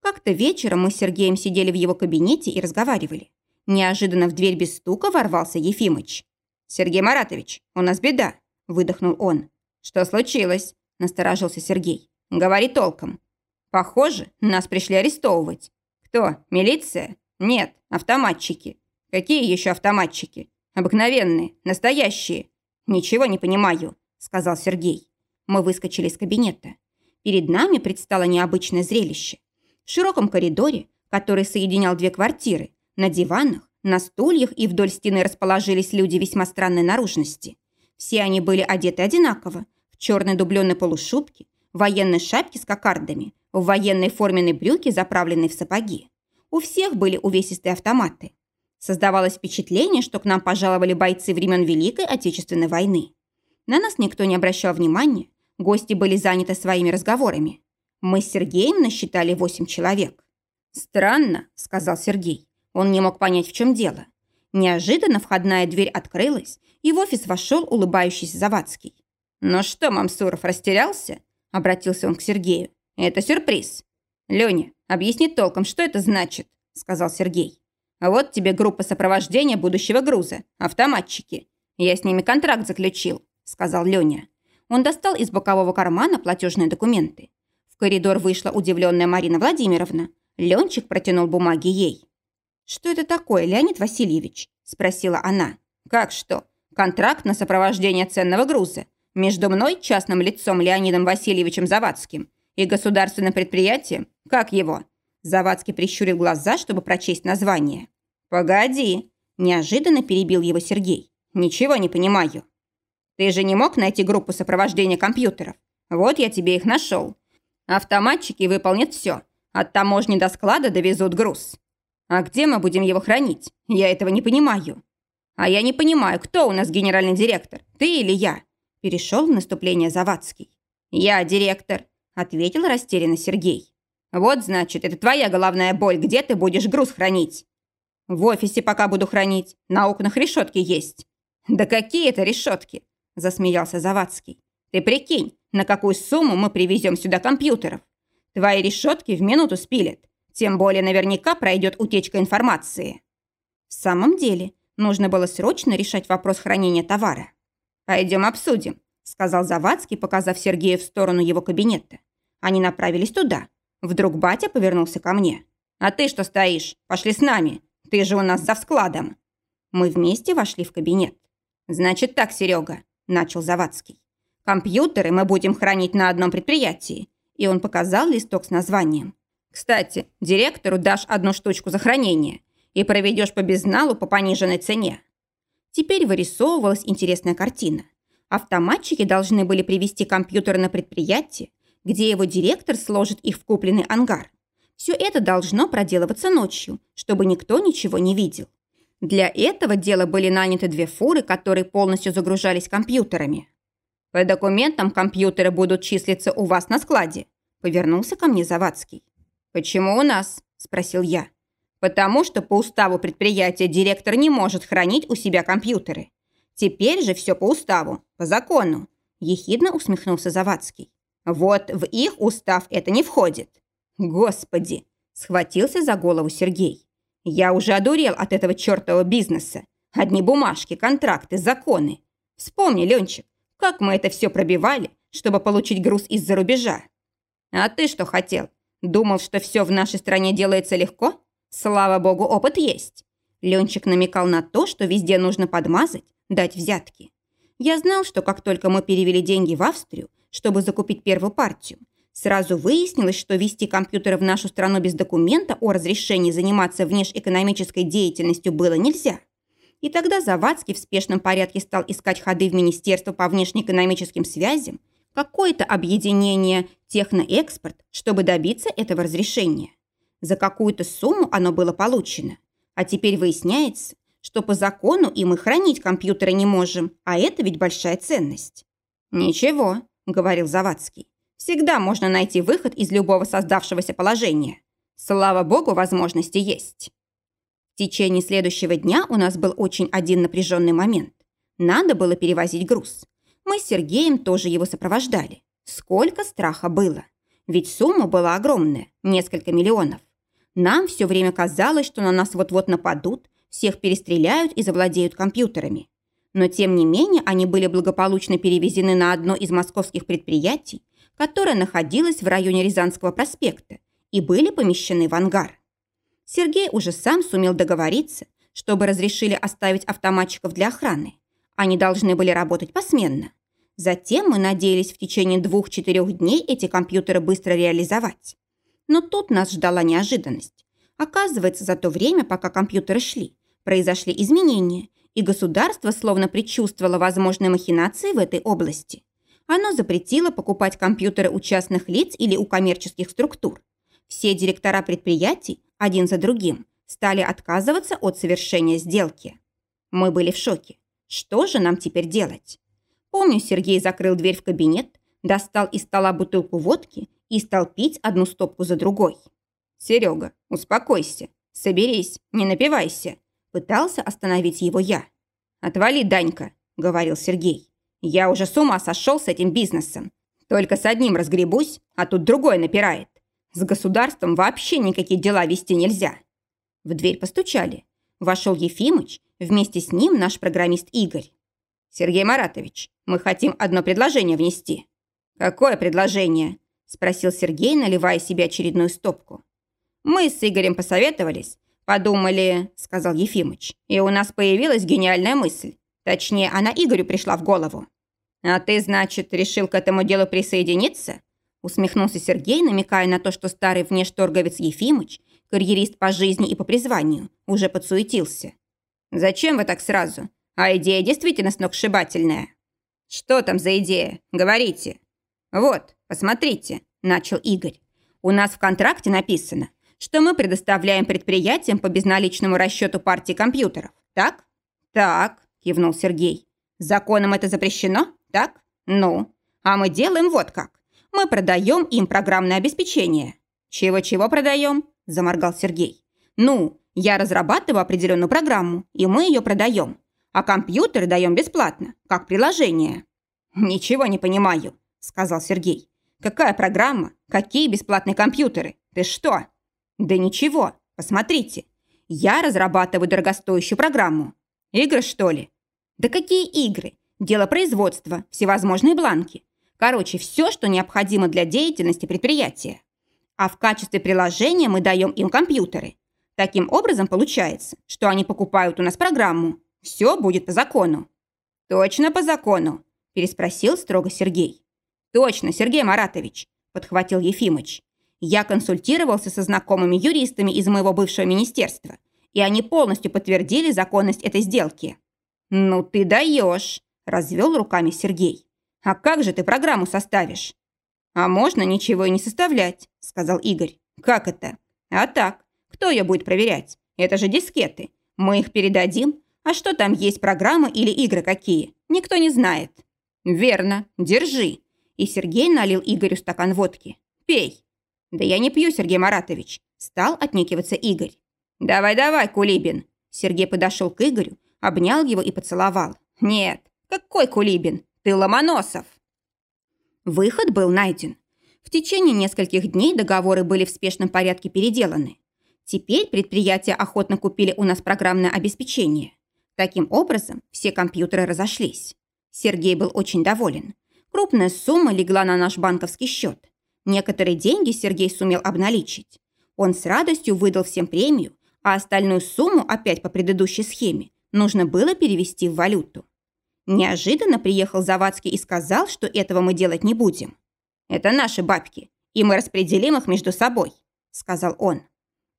Как-то вечером мы с Сергеем сидели в его кабинете и разговаривали. Неожиданно в дверь без стука ворвался Ефимыч. «Сергей Маратович, у нас беда», – выдохнул он. «Что случилось?» – насторожился Сергей. Говори толком. Похоже, нас пришли арестовывать. Кто? Милиция? Нет, автоматчики. Какие еще автоматчики? Обыкновенные, настоящие. Ничего не понимаю, сказал Сергей. Мы выскочили из кабинета. Перед нами предстало необычное зрелище. В широком коридоре, который соединял две квартиры, на диванах, на стульях и вдоль стены расположились люди весьма странной наружности. Все они были одеты одинаково, в черной дубленой полушубке, военной шапке с кокардами, в военной форменной брюке, заправленной в сапоги. У всех были увесистые автоматы. Создавалось впечатление, что к нам пожаловали бойцы времен Великой Отечественной войны. На нас никто не обращал внимания, гости были заняты своими разговорами. Мы с Сергеем насчитали восемь человек. «Странно», — сказал Сергей. Он не мог понять, в чем дело. Неожиданно входная дверь открылась, и в офис вошел улыбающийся Завадский. «Ну что, Мамсуров, растерялся?» Обратился он к Сергею. «Это сюрприз». «Леня, объясни толком, что это значит?» Сказал Сергей. «А вот тебе группа сопровождения будущего груза. Автоматчики. Я с ними контракт заключил», сказал Леня. Он достал из бокового кармана платежные документы. В коридор вышла удивленная Марина Владимировна. Ленчик протянул бумаги ей. «Что это такое, Леонид Васильевич?» – спросила она. «Как что? Контракт на сопровождение ценного груза между мной, частным лицом Леонидом Васильевичем Завадским, и государственным предприятием, как его?» Завадский прищурил глаза, чтобы прочесть название. «Погоди!» – неожиданно перебил его Сергей. «Ничего не понимаю». «Ты же не мог найти группу сопровождения компьютеров? Вот я тебе их нашел. Автоматчики выполнят все. От таможни до склада довезут груз. А где мы будем его хранить? Я этого не понимаю». «А я не понимаю, кто у нас генеральный директор, ты или я?» Перешел в наступление Завадский. «Я директор», – ответил растерянно Сергей. «Вот, значит, это твоя головная боль, где ты будешь груз хранить?» «В офисе пока буду хранить, на окнах решетки есть». «Да какие это решетки?» – засмеялся Завадский. «Ты прикинь, на какую сумму мы привезем сюда компьютеров? Твои решетки в минуту спилят, тем более наверняка пройдет утечка информации». В самом деле, нужно было срочно решать вопрос хранения товара. «Пойдем обсудим», – сказал Завадский, показав Сергею в сторону его кабинета. Они направились туда. Вдруг батя повернулся ко мне. «А ты что стоишь? Пошли с нами. Ты же у нас за складом». Мы вместе вошли в кабинет. «Значит так, Серега», – начал Завадский. «Компьютеры мы будем хранить на одном предприятии». И он показал листок с названием. «Кстати, директору дашь одну штучку за хранение и проведешь по безналу по пониженной цене». Теперь вырисовывалась интересная картина. Автоматчики должны были привести компьютер на предприятие, где его директор сложит их в купленный ангар. Все это должно проделываться ночью, чтобы никто ничего не видел. Для этого дела были наняты две фуры, которые полностью загружались компьютерами. «По документам компьютеры будут числиться у вас на складе», – повернулся ко мне Завадский. «Почему у нас?» – спросил я. Потому что по уставу предприятия директор не может хранить у себя компьютеры. Теперь же все по уставу, по закону. Ехидно усмехнулся Завадский. Вот в их устав это не входит. Господи, схватился за голову Сергей. Я уже одурел от этого чертового бизнеса. Одни бумажки, контракты, законы. Вспомни, Ленчик, как мы это все пробивали, чтобы получить груз из-за рубежа. А ты что хотел? Думал, что все в нашей стране делается легко? Слава богу, опыт есть. Ленчик намекал на то, что везде нужно подмазать, дать взятки. Я знал, что как только мы перевели деньги в Австрию, чтобы закупить первую партию, сразу выяснилось, что вести компьютеры в нашу страну без документа о разрешении заниматься внешэкономической деятельностью было нельзя. И тогда Завадский в спешном порядке стал искать ходы в Министерство по внешнеэкономическим связям, какое-то объединение техноэкспорт, чтобы добиться этого разрешения. За какую-то сумму оно было получено. А теперь выясняется, что по закону и мы хранить компьютеры не можем, а это ведь большая ценность. «Ничего», — говорил Завадский, «всегда можно найти выход из любого создавшегося положения. Слава богу, возможности есть». В течение следующего дня у нас был очень один напряженный момент. Надо было перевозить груз. Мы с Сергеем тоже его сопровождали. Сколько страха было. Ведь сумма была огромная, несколько миллионов. Нам все время казалось, что на нас вот-вот нападут, всех перестреляют и завладеют компьютерами. Но тем не менее они были благополучно перевезены на одно из московских предприятий, которое находилось в районе Рязанского проспекта, и были помещены в ангар. Сергей уже сам сумел договориться, чтобы разрешили оставить автоматчиков для охраны. Они должны были работать посменно. Затем мы надеялись в течение двух-четырех дней эти компьютеры быстро реализовать. Но тут нас ждала неожиданность. Оказывается, за то время, пока компьютеры шли, произошли изменения, и государство словно предчувствовало возможные махинации в этой области. Оно запретило покупать компьютеры у частных лиц или у коммерческих структур. Все директора предприятий, один за другим, стали отказываться от совершения сделки. Мы были в шоке. Что же нам теперь делать? Помню, Сергей закрыл дверь в кабинет, достал из стола бутылку водки и стал пить одну стопку за другой. «Серега, успокойся, соберись, не напивайся», пытался остановить его я. «Отвали, Данька», — говорил Сергей. «Я уже с ума сошел с этим бизнесом. Только с одним разгребусь, а тут другой напирает. С государством вообще никакие дела вести нельзя». В дверь постучали. Вошел Ефимыч, вместе с ним наш программист Игорь. «Сергей Маратович, мы хотим одно предложение внести». «Какое предложение?» – спросил Сергей, наливая себе очередную стопку. «Мы с Игорем посоветовались, подумали», – сказал Ефимыч, «и у нас появилась гениальная мысль. Точнее, она Игорю пришла в голову». «А ты, значит, решил к этому делу присоединиться?» Усмехнулся Сергей, намекая на то, что старый внешторговец Ефимыч, карьерист по жизни и по призванию, уже подсуетился. «Зачем вы так сразу? А идея действительно сногсшибательная. Что там за идея? Говорите. Вот, посмотрите, начал Игорь. У нас в контракте написано, что мы предоставляем предприятиям по безналичному расчету партии компьютеров. Так? Так, кивнул Сергей. Законом это запрещено? Так? Ну, а мы делаем вот как. Мы продаем им программное обеспечение. Чего-чего продаем? Заморгал Сергей. Ну, я разрабатываю определенную программу, и мы ее продаем а компьютеры даем бесплатно, как приложение». «Ничего не понимаю», – сказал Сергей. «Какая программа? Какие бесплатные компьютеры? Ты что?» «Да ничего, посмотрите. Я разрабатываю дорогостоящую программу. Игры, что ли?» «Да какие игры? Дело производства, всевозможные бланки. Короче, все, что необходимо для деятельности предприятия. А в качестве приложения мы даем им компьютеры. Таким образом получается, что они покупают у нас программу, все будет по закону». «Точно по закону?» – переспросил строго Сергей. «Точно, Сергей Маратович», – подхватил Ефимыч. «Я консультировался со знакомыми юристами из моего бывшего министерства, и они полностью подтвердили законность этой сделки». «Ну ты даешь!» – развел руками Сергей. «А как же ты программу составишь?» «А можно ничего и не составлять», – сказал Игорь. «Как это?» «А так, кто ее будет проверять? Это же дискеты. Мы их передадим, а что там есть программы или игры какие? Никто не знает. Верно, держи. И Сергей налил Игорю стакан водки. Пей. Да я не пью, Сергей Маратович. Стал отнекиваться Игорь. Давай-давай, Кулибин. Сергей подошел к Игорю, обнял его и поцеловал. Нет, какой Кулибин? Ты Ломоносов. Выход был найден. В течение нескольких дней договоры были в спешном порядке переделаны. Теперь предприятия охотно купили у нас программное обеспечение. Таким образом, все компьютеры разошлись. Сергей был очень доволен. Крупная сумма легла на наш банковский счет. Некоторые деньги Сергей сумел обналичить. Он с радостью выдал всем премию, а остальную сумму опять по предыдущей схеме нужно было перевести в валюту. Неожиданно приехал Завадский и сказал, что этого мы делать не будем. «Это наши бабки, и мы распределим их между собой», – сказал он.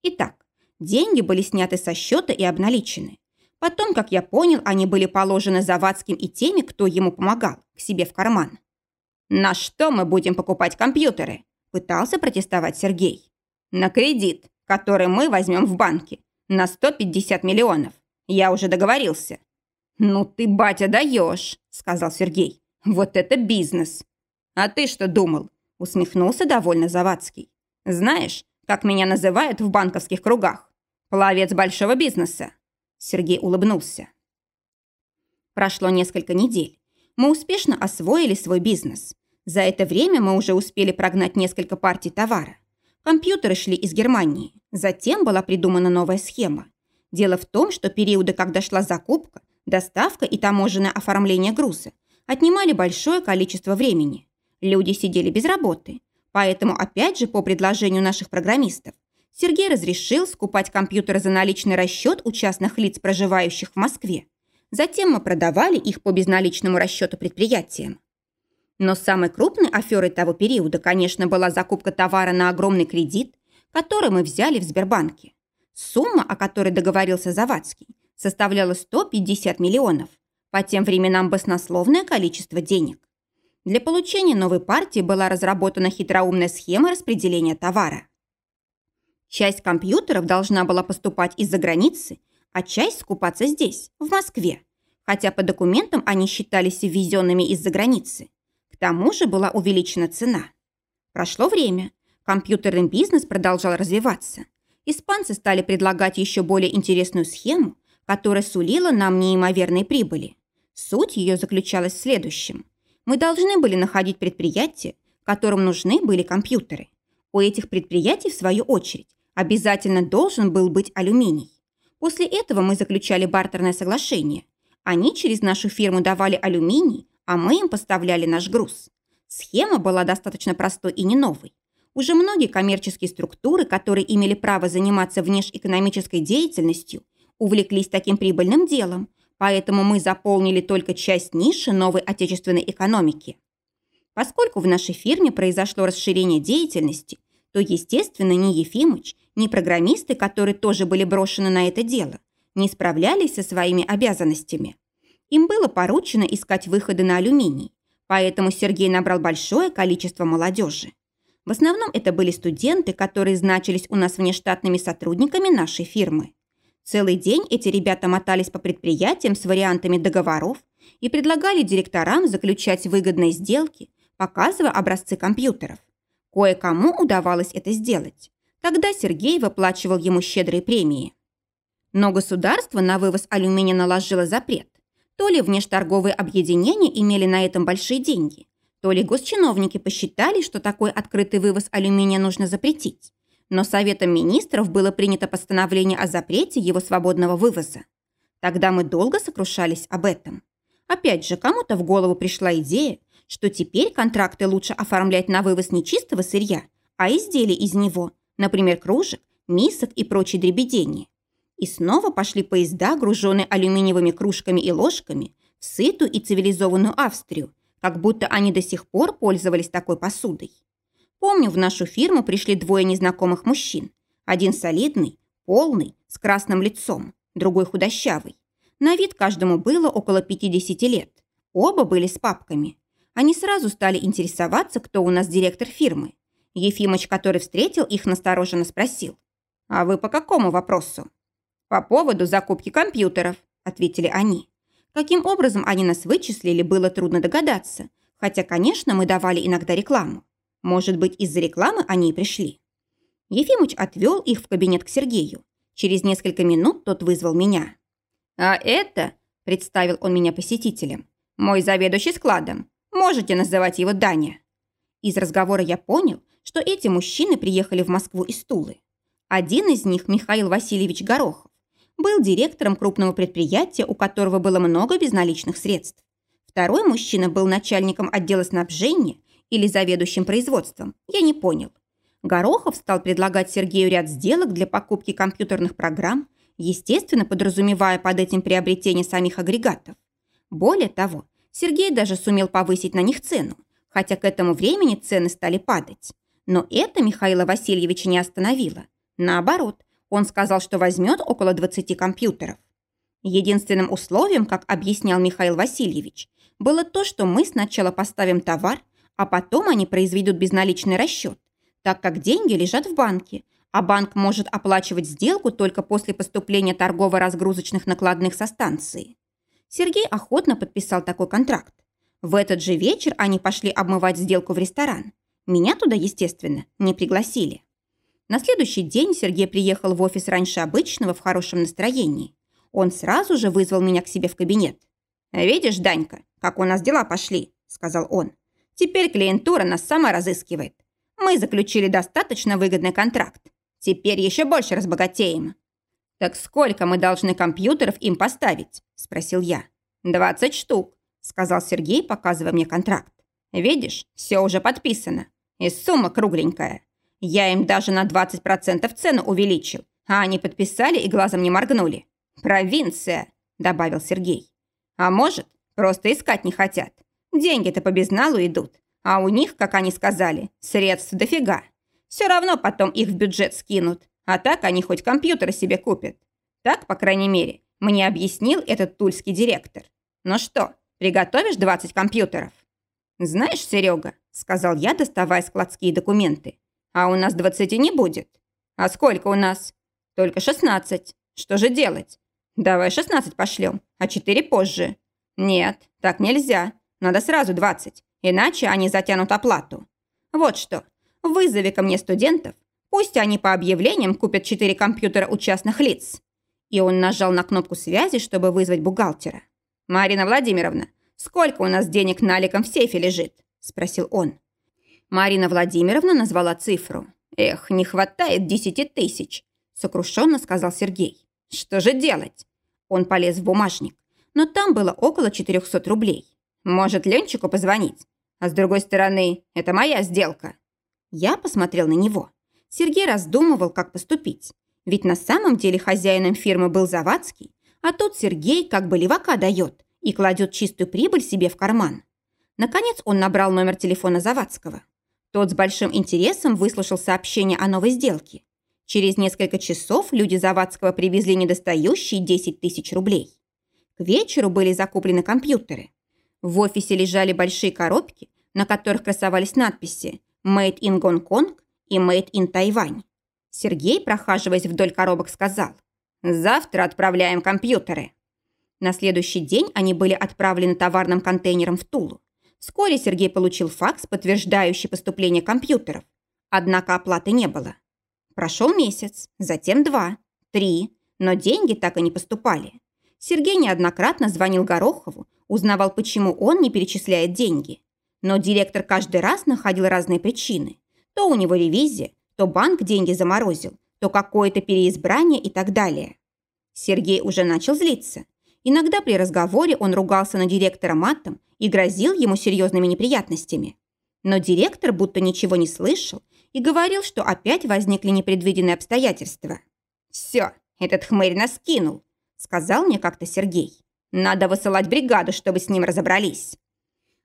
Итак, деньги были сняты со счета и обналичены. Потом, как я понял, они были положены Завадским и теми, кто ему помогал, к себе в карман. «На что мы будем покупать компьютеры?» – пытался протестовать Сергей. «На кредит, который мы возьмем в банке. На 150 миллионов. Я уже договорился». «Ну ты, батя, даешь», – сказал Сергей. «Вот это бизнес!» «А ты что думал?» – усмехнулся довольно Завадский. «Знаешь, как меня называют в банковских кругах? Пловец большого бизнеса. Сергей улыбнулся. Прошло несколько недель. Мы успешно освоили свой бизнес. За это время мы уже успели прогнать несколько партий товара. Компьютеры шли из Германии. Затем была придумана новая схема. Дело в том, что периоды, когда шла закупка, доставка и таможенное оформление груза, отнимали большое количество времени. Люди сидели без работы. Поэтому, опять же, по предложению наших программистов, Сергей разрешил скупать компьютеры за наличный расчет у частных лиц, проживающих в Москве. Затем мы продавали их по безналичному расчету предприятиям. Но самой крупной аферой того периода, конечно, была закупка товара на огромный кредит, который мы взяли в Сбербанке. Сумма, о которой договорился Завадский, составляла 150 миллионов. По тем временам баснословное количество денег. Для получения новой партии была разработана хитроумная схема распределения товара. Часть компьютеров должна была поступать из-за границы, а часть скупаться здесь, в Москве, хотя по документам они считались ввезенными из-за границы. К тому же была увеличена цена. Прошло время. Компьютерный бизнес продолжал развиваться. Испанцы стали предлагать еще более интересную схему, которая сулила нам неимоверные прибыли. Суть ее заключалась в следующем. Мы должны были находить предприятия, которым нужны были компьютеры. У этих предприятий, в свою очередь, обязательно должен был быть алюминий. После этого мы заключали бартерное соглашение. Они через нашу фирму давали алюминий, а мы им поставляли наш груз. Схема была достаточно простой и не новой. Уже многие коммерческие структуры, которые имели право заниматься внешэкономической деятельностью, увлеклись таким прибыльным делом, поэтому мы заполнили только часть ниши новой отечественной экономики. Поскольку в нашей фирме произошло расширение деятельности, то, естественно, ни Ефимыч, ни программисты, которые тоже были брошены на это дело, не справлялись со своими обязанностями. Им было поручено искать выходы на алюминий, поэтому Сергей набрал большое количество молодежи. В основном это были студенты, которые значились у нас внештатными сотрудниками нашей фирмы. Целый день эти ребята мотались по предприятиям с вариантами договоров и предлагали директорам заключать выгодные сделки, показывая образцы компьютеров. Кое-кому удавалось это сделать. Тогда Сергей выплачивал ему щедрые премии. Но государство на вывоз алюминия наложило запрет. То ли внешторговые объединения имели на этом большие деньги, то ли госчиновники посчитали, что такой открытый вывоз алюминия нужно запретить. Но Советом министров было принято постановление о запрете его свободного вывоза. Тогда мы долго сокрушались об этом. Опять же, кому-то в голову пришла идея, что теперь контракты лучше оформлять на вывоз не чистого сырья, а изделий из него, например, кружек, мисок и прочей дребедения. И снова пошли поезда, груженные алюминиевыми кружками и ложками, в сытую и цивилизованную Австрию, как будто они до сих пор пользовались такой посудой. Помню, в нашу фирму пришли двое незнакомых мужчин. Один солидный, полный, с красным лицом, другой худощавый. На вид каждому было около 50 лет. Оба были с папками. Они сразу стали интересоваться, кто у нас директор фирмы. Ефимыч, который встретил их, настороженно спросил. «А вы по какому вопросу?» «По поводу закупки компьютеров», – ответили они. Каким образом они нас вычислили, было трудно догадаться, хотя, конечно, мы давали иногда рекламу. Может быть, из-за рекламы они и пришли. Ефимыч отвел их в кабинет к Сергею. Через несколько минут тот вызвал меня. «А это», – представил он меня посетителям, – «мой заведующий складом. Можете называть его Даня». Из разговора я понял, что эти мужчины приехали в Москву из Тулы. Один из них, Михаил Васильевич Горохов, был директором крупного предприятия, у которого было много безналичных средств. Второй мужчина был начальником отдела снабжения или заведующим производством, я не понял. Горохов стал предлагать Сергею ряд сделок для покупки компьютерных программ, естественно, подразумевая под этим приобретение самих агрегатов. Более того, Сергей даже сумел повысить на них цену, хотя к этому времени цены стали падать. Но это Михаила Васильевича не остановило. Наоборот, он сказал, что возьмет около 20 компьютеров. Единственным условием, как объяснял Михаил Васильевич, было то, что мы сначала поставим товар, а потом они произведут безналичный расчет, так как деньги лежат в банке, а банк может оплачивать сделку только после поступления торгово-разгрузочных накладных со станции. Сергей охотно подписал такой контракт. В этот же вечер они пошли обмывать сделку в ресторан. Меня туда, естественно, не пригласили. На следующий день Сергей приехал в офис раньше обычного в хорошем настроении. Он сразу же вызвал меня к себе в кабинет. «Видишь, Данька, как у нас дела пошли», – сказал он. «Теперь клиентура нас сама разыскивает. Мы заключили достаточно выгодный контракт. Теперь еще больше разбогатеем». «Так сколько мы должны компьютеров им поставить?» – спросил я. «Двадцать штук», – сказал Сергей, показывая мне контракт. «Видишь, все уже подписано. И сумма кругленькая. Я им даже на 20% цену увеличил, а они подписали и глазом не моргнули. «Провинция», – добавил Сергей. «А может, просто искать не хотят. Деньги-то по безналу идут, а у них, как они сказали, средств дофига. Все равно потом их в бюджет скинут, а так они хоть компьютер себе купят. Так, по крайней мере, мне объяснил этот тульский директор. Ну что, приготовишь 20 компьютеров?» «Знаешь, Серега», – сказал я, доставая складские документы, а у нас двадцати не будет. А сколько у нас? Только шестнадцать. Что же делать? Давай шестнадцать пошлем, а четыре позже. Нет, так нельзя. Надо сразу двадцать, иначе они затянут оплату. Вот что, вызови ко мне студентов, пусть они по объявлениям купят четыре компьютера у частных лиц. И он нажал на кнопку связи, чтобы вызвать бухгалтера. «Марина Владимировна, сколько у нас денег наликом в сейфе лежит?» – спросил он. Марина Владимировна назвала цифру. «Эх, не хватает десяти тысяч», – сокрушенно сказал Сергей. «Что же делать?» Он полез в бумажник, но там было около 400 рублей. «Может, Ленчику позвонить? А с другой стороны, это моя сделка». Я посмотрел на него. Сергей раздумывал, как поступить. Ведь на самом деле хозяином фирмы был Завадский, а тут Сергей как бы левака дает и кладет чистую прибыль себе в карман. Наконец он набрал номер телефона Завадского. Тот с большим интересом выслушал сообщение о новой сделке. Через несколько часов люди Завадского привезли недостающие 10 тысяч рублей. К вечеру были закуплены компьютеры. В офисе лежали большие коробки, на которых красовались надписи «Made in Гонконг» и «Made in Тайвань». Сергей, прохаживаясь вдоль коробок, сказал «Завтра отправляем компьютеры». На следующий день они были отправлены товарным контейнером в Тулу. Вскоре Сергей получил факс, подтверждающий поступление компьютеров. Однако оплаты не было. Прошел месяц, затем два, три, но деньги так и не поступали. Сергей неоднократно звонил Горохову, узнавал, почему он не перечисляет деньги. Но директор каждый раз находил разные причины. То у него ревизия, то банк деньги заморозил, то какое-то переизбрание и так далее. Сергей уже начал злиться. Иногда при разговоре он ругался на директора матом и грозил ему серьезными неприятностями. Но директор будто ничего не слышал и говорил, что опять возникли непредвиденные обстоятельства. «Все, этот хмырь нас кинул», — сказал мне как-то Сергей. «Надо высылать бригаду, чтобы с ним разобрались».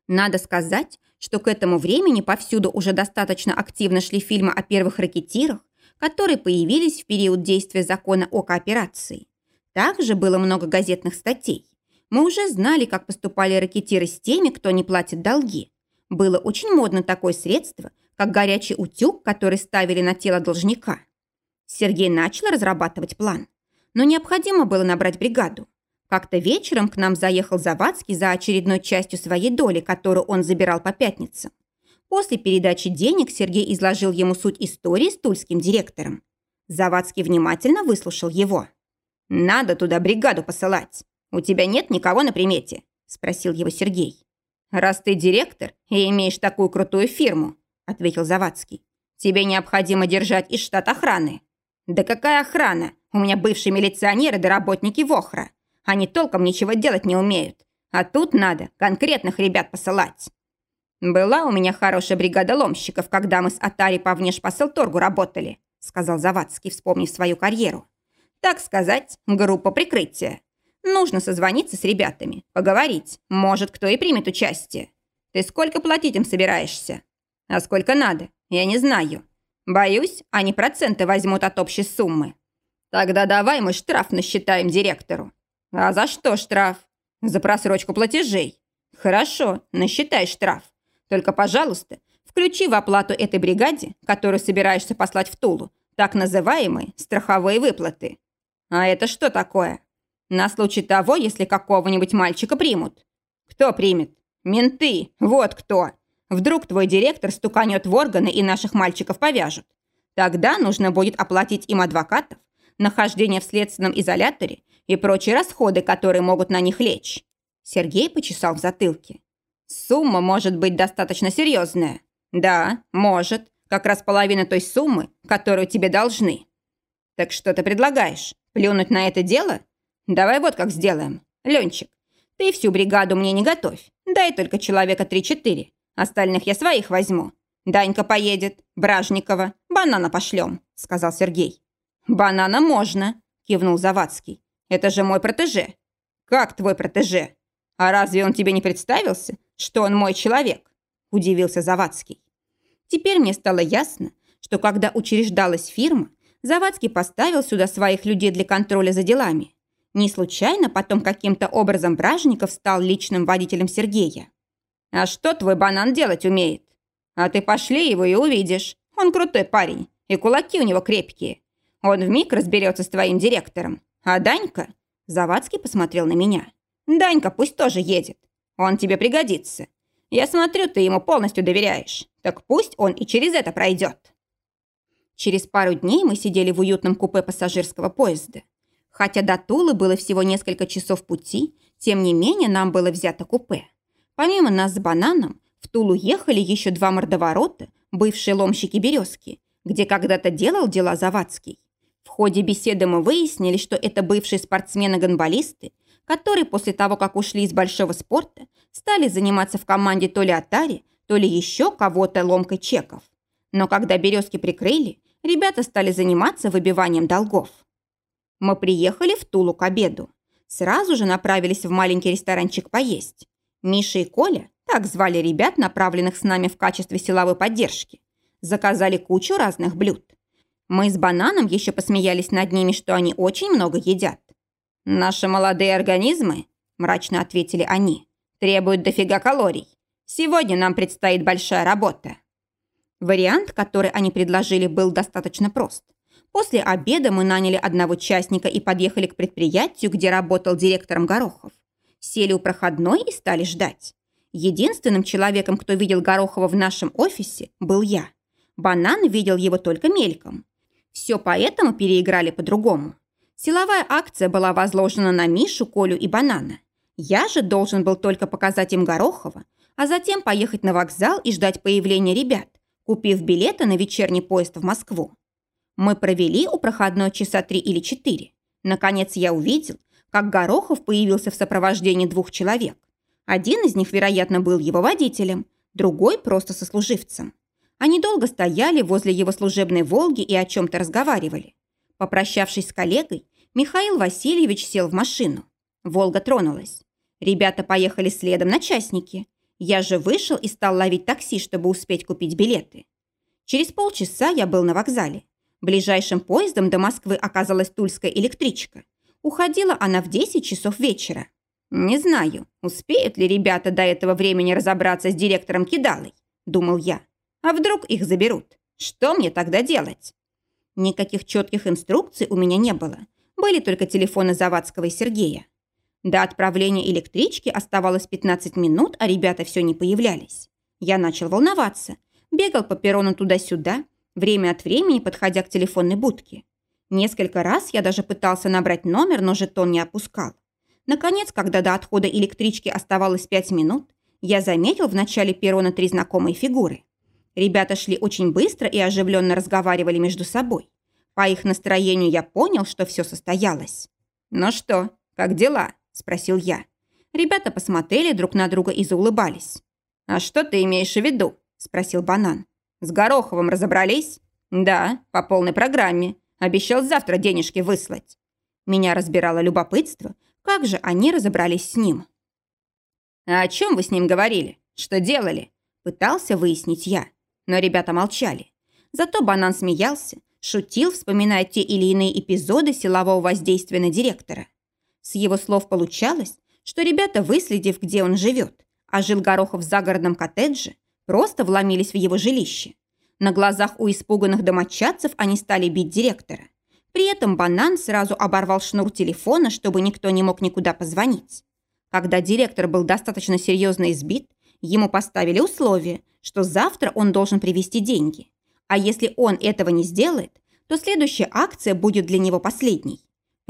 Надо сказать, что к этому времени повсюду уже достаточно активно шли фильмы о первых ракетирах, которые появились в период действия закона о кооперации. Также было много газетных статей. Мы уже знали, как поступали ракетиры с теми, кто не платит долги. Было очень модно такое средство, как горячий утюг, который ставили на тело должника. Сергей начал разрабатывать план. Но необходимо было набрать бригаду. Как-то вечером к нам заехал Завадский за очередной частью своей доли, которую он забирал по пятницам. После передачи денег Сергей изложил ему суть истории с тульским директором. Завадский внимательно выслушал его. «Надо туда бригаду посылать. У тебя нет никого на примете?» – спросил его Сергей. «Раз ты директор и имеешь такую крутую фирму», – ответил Завадский, «тебе необходимо держать и штат охраны». «Да какая охрана? У меня бывшие милиционеры да работники ВОХРа. Они толком ничего делать не умеют. А тут надо конкретных ребят посылать». «Была у меня хорошая бригада ломщиков, когда мы с Атари по внешпосылторгу работали», сказал Завадский, вспомнив свою карьеру. Так сказать, группа прикрытия. Нужно созвониться с ребятами, поговорить. Может, кто и примет участие. Ты сколько платить им собираешься? А сколько надо? Я не знаю. Боюсь, они проценты возьмут от общей суммы. Тогда давай мы штраф насчитаем директору. А за что штраф? За просрочку платежей. Хорошо, насчитай штраф. Только, пожалуйста, включи в оплату этой бригаде, которую собираешься послать в Тулу, так называемые страховые выплаты. А это что такое? На случай того, если какого-нибудь мальчика примут. Кто примет? Менты. Вот кто. Вдруг твой директор стуканет в органы и наших мальчиков повяжут. Тогда нужно будет оплатить им адвокатов, нахождение в следственном изоляторе и прочие расходы, которые могут на них лечь. Сергей почесал в затылке. Сумма может быть достаточно серьезная. Да, может. Как раз половина той суммы, которую тебе должны. Так что ты предлагаешь? Плюнуть на это дело? Давай вот как сделаем. Ленчик, ты всю бригаду мне не готовь. Дай только человека три-четыре. Остальных я своих возьму. Данька поедет, Бражникова, банана пошлем», — сказал Сергей. «Банана можно», — кивнул Завадский. «Это же мой протеже». «Как твой протеже? А разве он тебе не представился, что он мой человек?» – удивился Завадский. Теперь мне стало ясно, что когда учреждалась фирма, Завадский поставил сюда своих людей для контроля за делами. Не случайно потом каким-то образом Бражников стал личным водителем Сергея. «А что твой банан делать умеет? А ты пошли его и увидишь. Он крутой парень, и кулаки у него крепкие. Он вмиг разберется с твоим директором. А Данька...» Завадский посмотрел на меня. «Данька пусть тоже едет. Он тебе пригодится. Я смотрю, ты ему полностью доверяешь. Так пусть он и через это пройдет». Через пару дней мы сидели в уютном купе пассажирского поезда. Хотя до Тулы было всего несколько часов пути, тем не менее нам было взято купе. Помимо нас с бананом, в Тулу ехали еще два мордоворота, бывшие ломщики «Березки», где когда-то делал дела Завадский. В ходе беседы мы выяснили, что это бывшие спортсмены-гонболисты, которые после того, как ушли из большого спорта, стали заниматься в команде то ли Атари, то ли еще кого-то ломкой чеков. Но когда «Березки» прикрыли, ребята стали заниматься выбиванием долгов. Мы приехали в Тулу к обеду. Сразу же направились в маленький ресторанчик поесть. Миша и Коля, так звали ребят, направленных с нами в качестве силовой поддержки, заказали кучу разных блюд. Мы с бананом еще посмеялись над ними, что они очень много едят. «Наши молодые организмы?» мрачно ответили они. «Требуют дофига калорий. Сегодня нам предстоит большая работа». Вариант, который они предложили, был достаточно прост. После обеда мы наняли одного частника и подъехали к предприятию, где работал директором Горохов. Сели у проходной и стали ждать. Единственным человеком, кто видел Горохова в нашем офисе, был я. Банан видел его только мельком. Все поэтому переиграли по-другому. Силовая акция была возложена на Мишу, Колю и Банана. Я же должен был только показать им Горохова, а затем поехать на вокзал и ждать появления ребят, купив билеты на вечерний поезд в Москву. Мы провели у проходной часа три или четыре. Наконец я увидел, как Горохов появился в сопровождении двух человек. Один из них, вероятно, был его водителем, другой просто сослуживцем. Они долго стояли возле его служебной «Волги» и о чем-то разговаривали. Попрощавшись с коллегой, Михаил Васильевич сел в машину. «Волга» тронулась. Ребята поехали следом на частники. Я же вышел и стал ловить такси, чтобы успеть купить билеты. Через полчаса я был на вокзале. Ближайшим поездом до Москвы оказалась тульская электричка. Уходила она в 10 часов вечера. Не знаю, успеют ли ребята до этого времени разобраться с директором Кидалой, думал я. А вдруг их заберут? Что мне тогда делать? Никаких четких инструкций у меня не было. Были только телефоны Завадского и Сергея. До отправления электрички оставалось 15 минут, а ребята все не появлялись. Я начал волноваться. Бегал по перрону туда-сюда, время от времени подходя к телефонной будке. Несколько раз я даже пытался набрать номер, но жетон не опускал. Наконец, когда до отхода электрички оставалось 5 минут, я заметил в начале перрона три знакомые фигуры. Ребята шли очень быстро и оживленно разговаривали между собой. По их настроению я понял, что все состоялось. «Ну что, как дела?» – спросил я. Ребята посмотрели друг на друга и заулыбались. «А что ты имеешь в виду?» – спросил Банан. «С Гороховым разобрались?» «Да, по полной программе. Обещал завтра денежки выслать». Меня разбирало любопытство, как же они разобрались с ним. «А о чем вы с ним говорили? Что делали?» Пытался выяснить я но ребята молчали. Зато Банан смеялся, шутил, вспоминая те или иные эпизоды силового воздействия на директора. С его слов получалось, что ребята, выследив, где он живет, а жил Горохов в загородном коттедже, просто вломились в его жилище. На глазах у испуганных домочадцев они стали бить директора. При этом Банан сразу оборвал шнур телефона, чтобы никто не мог никуда позвонить. Когда директор был достаточно серьезно избит, ему поставили условие, что завтра он должен привезти деньги. А если он этого не сделает, то следующая акция будет для него последней.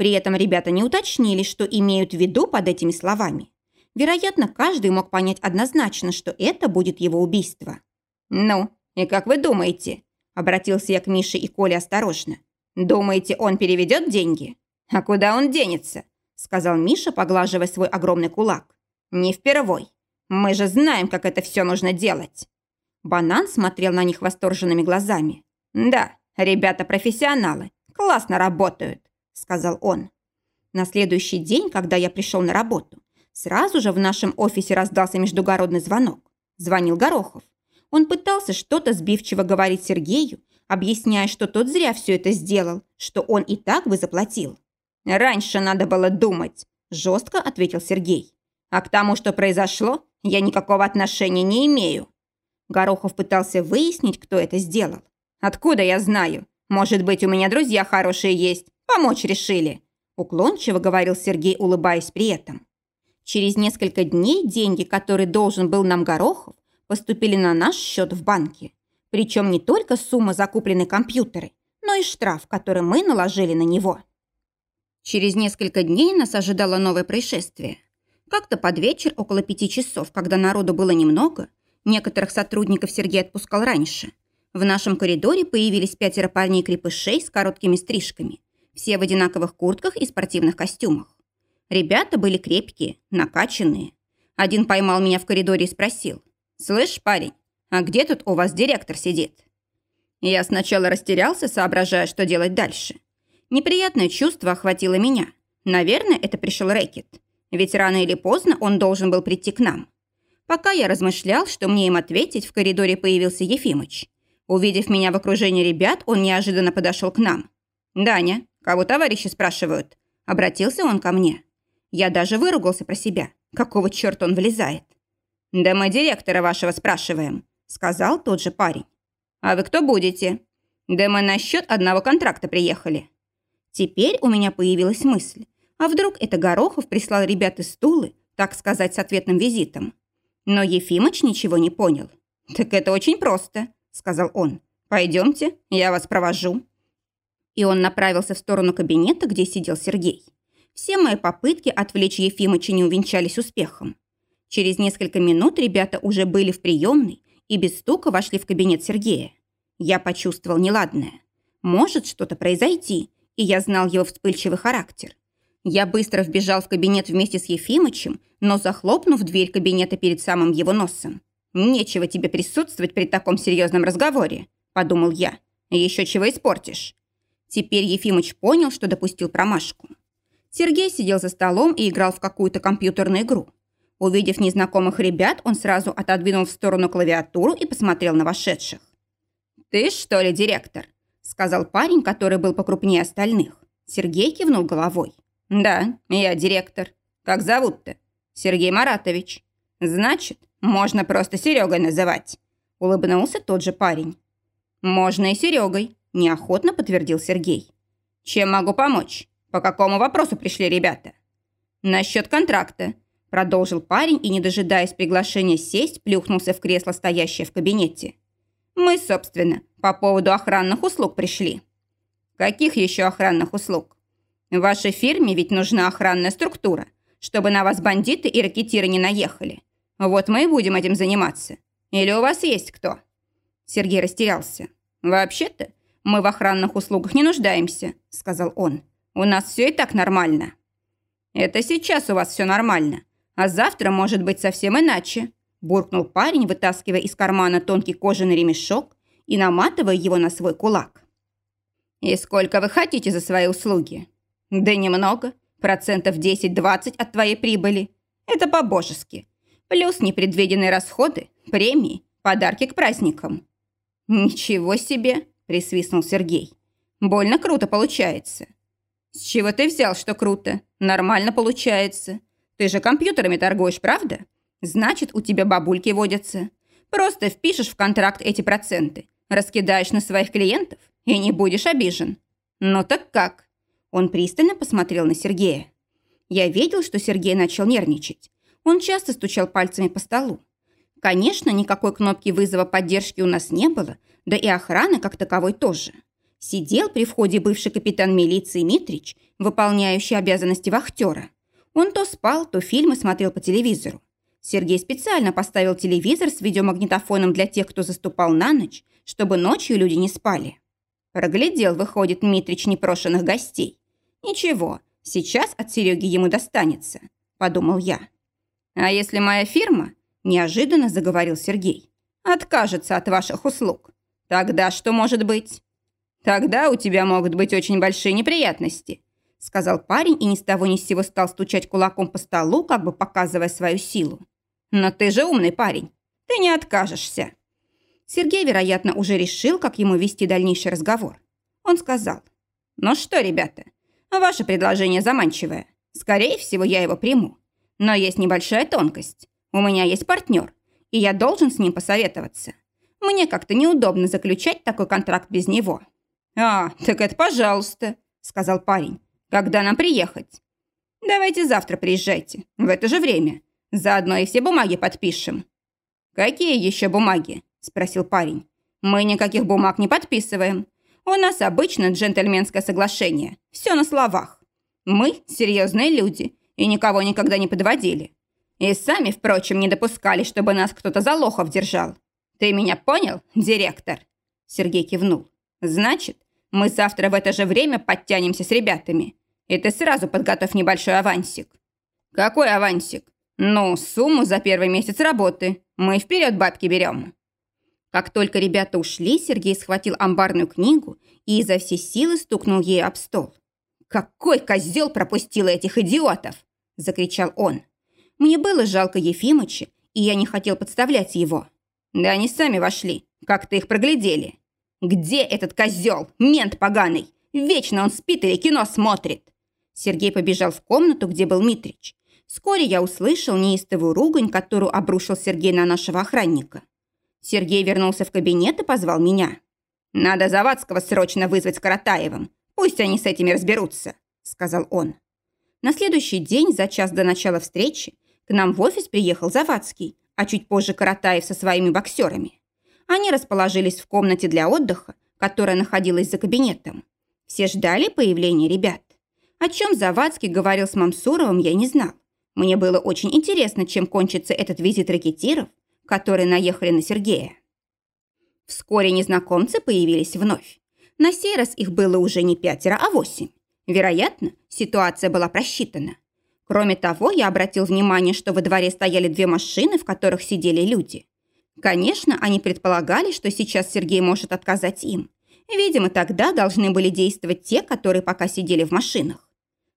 При этом ребята не уточнили, что имеют в виду под этими словами. Вероятно, каждый мог понять однозначно, что это будет его убийство. «Ну, и как вы думаете?» – обратился я к Мише и Коле осторожно. «Думаете, он переведет деньги? А куда он денется?» – сказал Миша, поглаживая свой огромный кулак. «Не впервой. Мы же знаем, как это все нужно делать». Банан смотрел на них восторженными глазами. «Да, ребята профессионалы, классно работают», – сказал он. На следующий день, когда я пришел на работу, сразу же в нашем офисе раздался междугородный звонок. Звонил Горохов. Он пытался что-то сбивчиво говорить Сергею, объясняя, что тот зря все это сделал, что он и так бы заплатил. «Раньше надо было думать», – жестко ответил Сергей. «А к тому, что произошло, я никакого отношения не имею». Горохов пытался выяснить, кто это сделал. «Откуда я знаю? Может быть, у меня друзья хорошие есть. Помочь решили». Уклончиво говорил Сергей, улыбаясь при этом. Через несколько дней деньги, которые должен был нам Горохов, поступили на наш счет в банке. Причем не только сумма закупленной компьютеры, но и штраф, который мы наложили на него. Через несколько дней нас ожидало новое происшествие. Как-то под вечер, около пяти часов, когда народу было немного, Некоторых сотрудников Сергей отпускал раньше. В нашем коридоре появились пятеро парней-крепышей с короткими стрижками. Все в одинаковых куртках и спортивных костюмах. Ребята были крепкие, накачанные. Один поймал меня в коридоре и спросил. «Слышь, парень, а где тут у вас директор сидит?» Я сначала растерялся, соображая, что делать дальше. Неприятное чувство охватило меня. Наверное, это пришел рэкет. Ведь рано или поздно он должен был прийти к нам. Пока я размышлял, что мне им ответить, в коридоре появился Ефимыч. Увидев меня в окружении ребят, он неожиданно подошел к нам. «Даня, кого товарищи спрашивают?» Обратился он ко мне. Я даже выругался про себя. Какого черта он влезает? «Да мы директора вашего спрашиваем», — сказал тот же парень. «А вы кто будете?» «Да мы на счет одного контракта приехали». Теперь у меня появилась мысль. А вдруг это Горохов прислал ребят из Тулы, так сказать, с ответным визитом? Но Ефимыч ничего не понял. «Так это очень просто», — сказал он. «Пойдемте, я вас провожу». И он направился в сторону кабинета, где сидел Сергей. Все мои попытки отвлечь Ефимыча не увенчались успехом. Через несколько минут ребята уже были в приемной и без стука вошли в кабинет Сергея. Я почувствовал неладное. Может что-то произойти, и я знал его вспыльчивый характер. Я быстро вбежал в кабинет вместе с Ефимычем, но захлопнув дверь кабинета перед самым его носом. «Нечего тебе присутствовать при таком серьезном разговоре», – подумал я. «Еще чего испортишь». Теперь Ефимыч понял, что допустил промашку. Сергей сидел за столом и играл в какую-то компьютерную игру. Увидев незнакомых ребят, он сразу отодвинул в сторону клавиатуру и посмотрел на вошедших. «Ты что ли директор?» – сказал парень, который был покрупнее остальных. Сергей кивнул головой. «Да, я директор. Как зовут-то?» «Сергей Маратович». «Значит, можно просто Серегой называть», – улыбнулся тот же парень. «Можно и Серегой», – неохотно подтвердил Сергей. «Чем могу помочь?» «По какому вопросу пришли ребята?» «Насчет контракта», – продолжил парень и, не дожидаясь приглашения сесть, плюхнулся в кресло, стоящее в кабинете. «Мы, собственно, по поводу охранных услуг пришли». «Каких еще охранных услуг?» «В вашей фирме ведь нужна охранная структура, чтобы на вас бандиты и ракетиры не наехали. Вот мы и будем этим заниматься. Или у вас есть кто?» Сергей растерялся. «Вообще-то мы в охранных услугах не нуждаемся», – сказал он. У нас все и так нормально». «Это сейчас у вас все нормально, а завтра может быть совсем иначе», буркнул парень, вытаскивая из кармана тонкий кожаный ремешок и наматывая его на свой кулак. «И сколько вы хотите за свои услуги?» «Да немного, процентов 10-20 от твоей прибыли. Это по-божески. Плюс непредвиденные расходы, премии, подарки к праздникам». «Ничего себе!» – присвистнул Сергей. «Больно круто получается. «С чего ты взял, что круто? Нормально получается. Ты же компьютерами торгуешь, правда? Значит, у тебя бабульки водятся. Просто впишешь в контракт эти проценты, раскидаешь на своих клиентов и не будешь обижен. Ну так как?» Он пристально посмотрел на Сергея. Я видел, что Сергей начал нервничать. Он часто стучал пальцами по столу. Конечно, никакой кнопки вызова поддержки у нас не было, да и охраны как таковой тоже. Сидел при входе бывший капитан милиции Митрич, выполняющий обязанности вахтера. Он то спал, то фильмы смотрел по телевизору. Сергей специально поставил телевизор с видеомагнитофоном для тех, кто заступал на ночь, чтобы ночью люди не спали. Проглядел, выходит, Митрич непрошенных гостей. Ничего, сейчас от Сереги ему достанется, подумал я. А если моя фирма, неожиданно заговорил Сергей, откажется от ваших услуг, тогда что может быть? «Тогда у тебя могут быть очень большие неприятности», сказал парень и ни с того ни с сего стал стучать кулаком по столу, как бы показывая свою силу. «Но ты же умный парень. Ты не откажешься». Сергей, вероятно, уже решил, как ему вести дальнейший разговор. Он сказал, «Ну что, ребята, ваше предложение заманчивое. Скорее всего, я его приму. Но есть небольшая тонкость. У меня есть партнер, и я должен с ним посоветоваться. Мне как-то неудобно заключать такой контракт без него». «А, так это пожалуйста», — сказал парень. «Когда нам приехать?» «Давайте завтра приезжайте, в это же время. Заодно и все бумаги подпишем». «Какие еще бумаги?» – спросил парень. «Мы никаких бумаг не подписываем. У нас обычно джентльменское соглашение. Все на словах. Мы – серьезные люди и никого никогда не подводили. И сами, впрочем, не допускали, чтобы нас кто-то за лохов держал. Ты меня понял, директор?» Сергей кивнул. Значит, мы завтра в это же время подтянемся с ребятами. И ты сразу подготовь небольшой авансик. Какой авансик? Ну, сумму за первый месяц работы. Мы вперед бабки берем. Как только ребята ушли, Сергей схватил амбарную книгу и изо всей силы стукнул ей об стол. «Какой козел пропустил этих идиотов!» – закричал он. Мне было жалко Ефимыча, и я не хотел подставлять его. Да они сами вошли, как-то их проглядели. «Где этот козел? Мент поганый! Вечно он спит или кино смотрит!» Сергей побежал в комнату, где был Митрич. Вскоре я услышал неистовую ругань, которую обрушил Сергей на нашего охранника. Сергей вернулся в кабинет и позвал меня. «Надо Завадского срочно вызвать с Каратаевым. Пусть они с этими разберутся», — сказал он. На следующий день, за час до начала встречи, к нам в офис приехал Завадский, а чуть позже Каратаев со своими боксерами. Они расположились в комнате для отдыха, которая находилась за кабинетом. Все ждали появления ребят. О чем Завадский говорил с Мамсуровым, я не знал. Мне было очень интересно, чем кончится этот визит ракетиров, которые наехали на Сергея. Вскоре незнакомцы появились вновь. На сей раз их было уже не пятеро, а восемь. Вероятно, ситуация была просчитана. Кроме того, я обратил внимание, что во дворе стояли две машины, в которых сидели люди. Конечно, они предполагали, что сейчас Сергей может отказать им. Видимо, тогда должны были действовать те, которые пока сидели в машинах.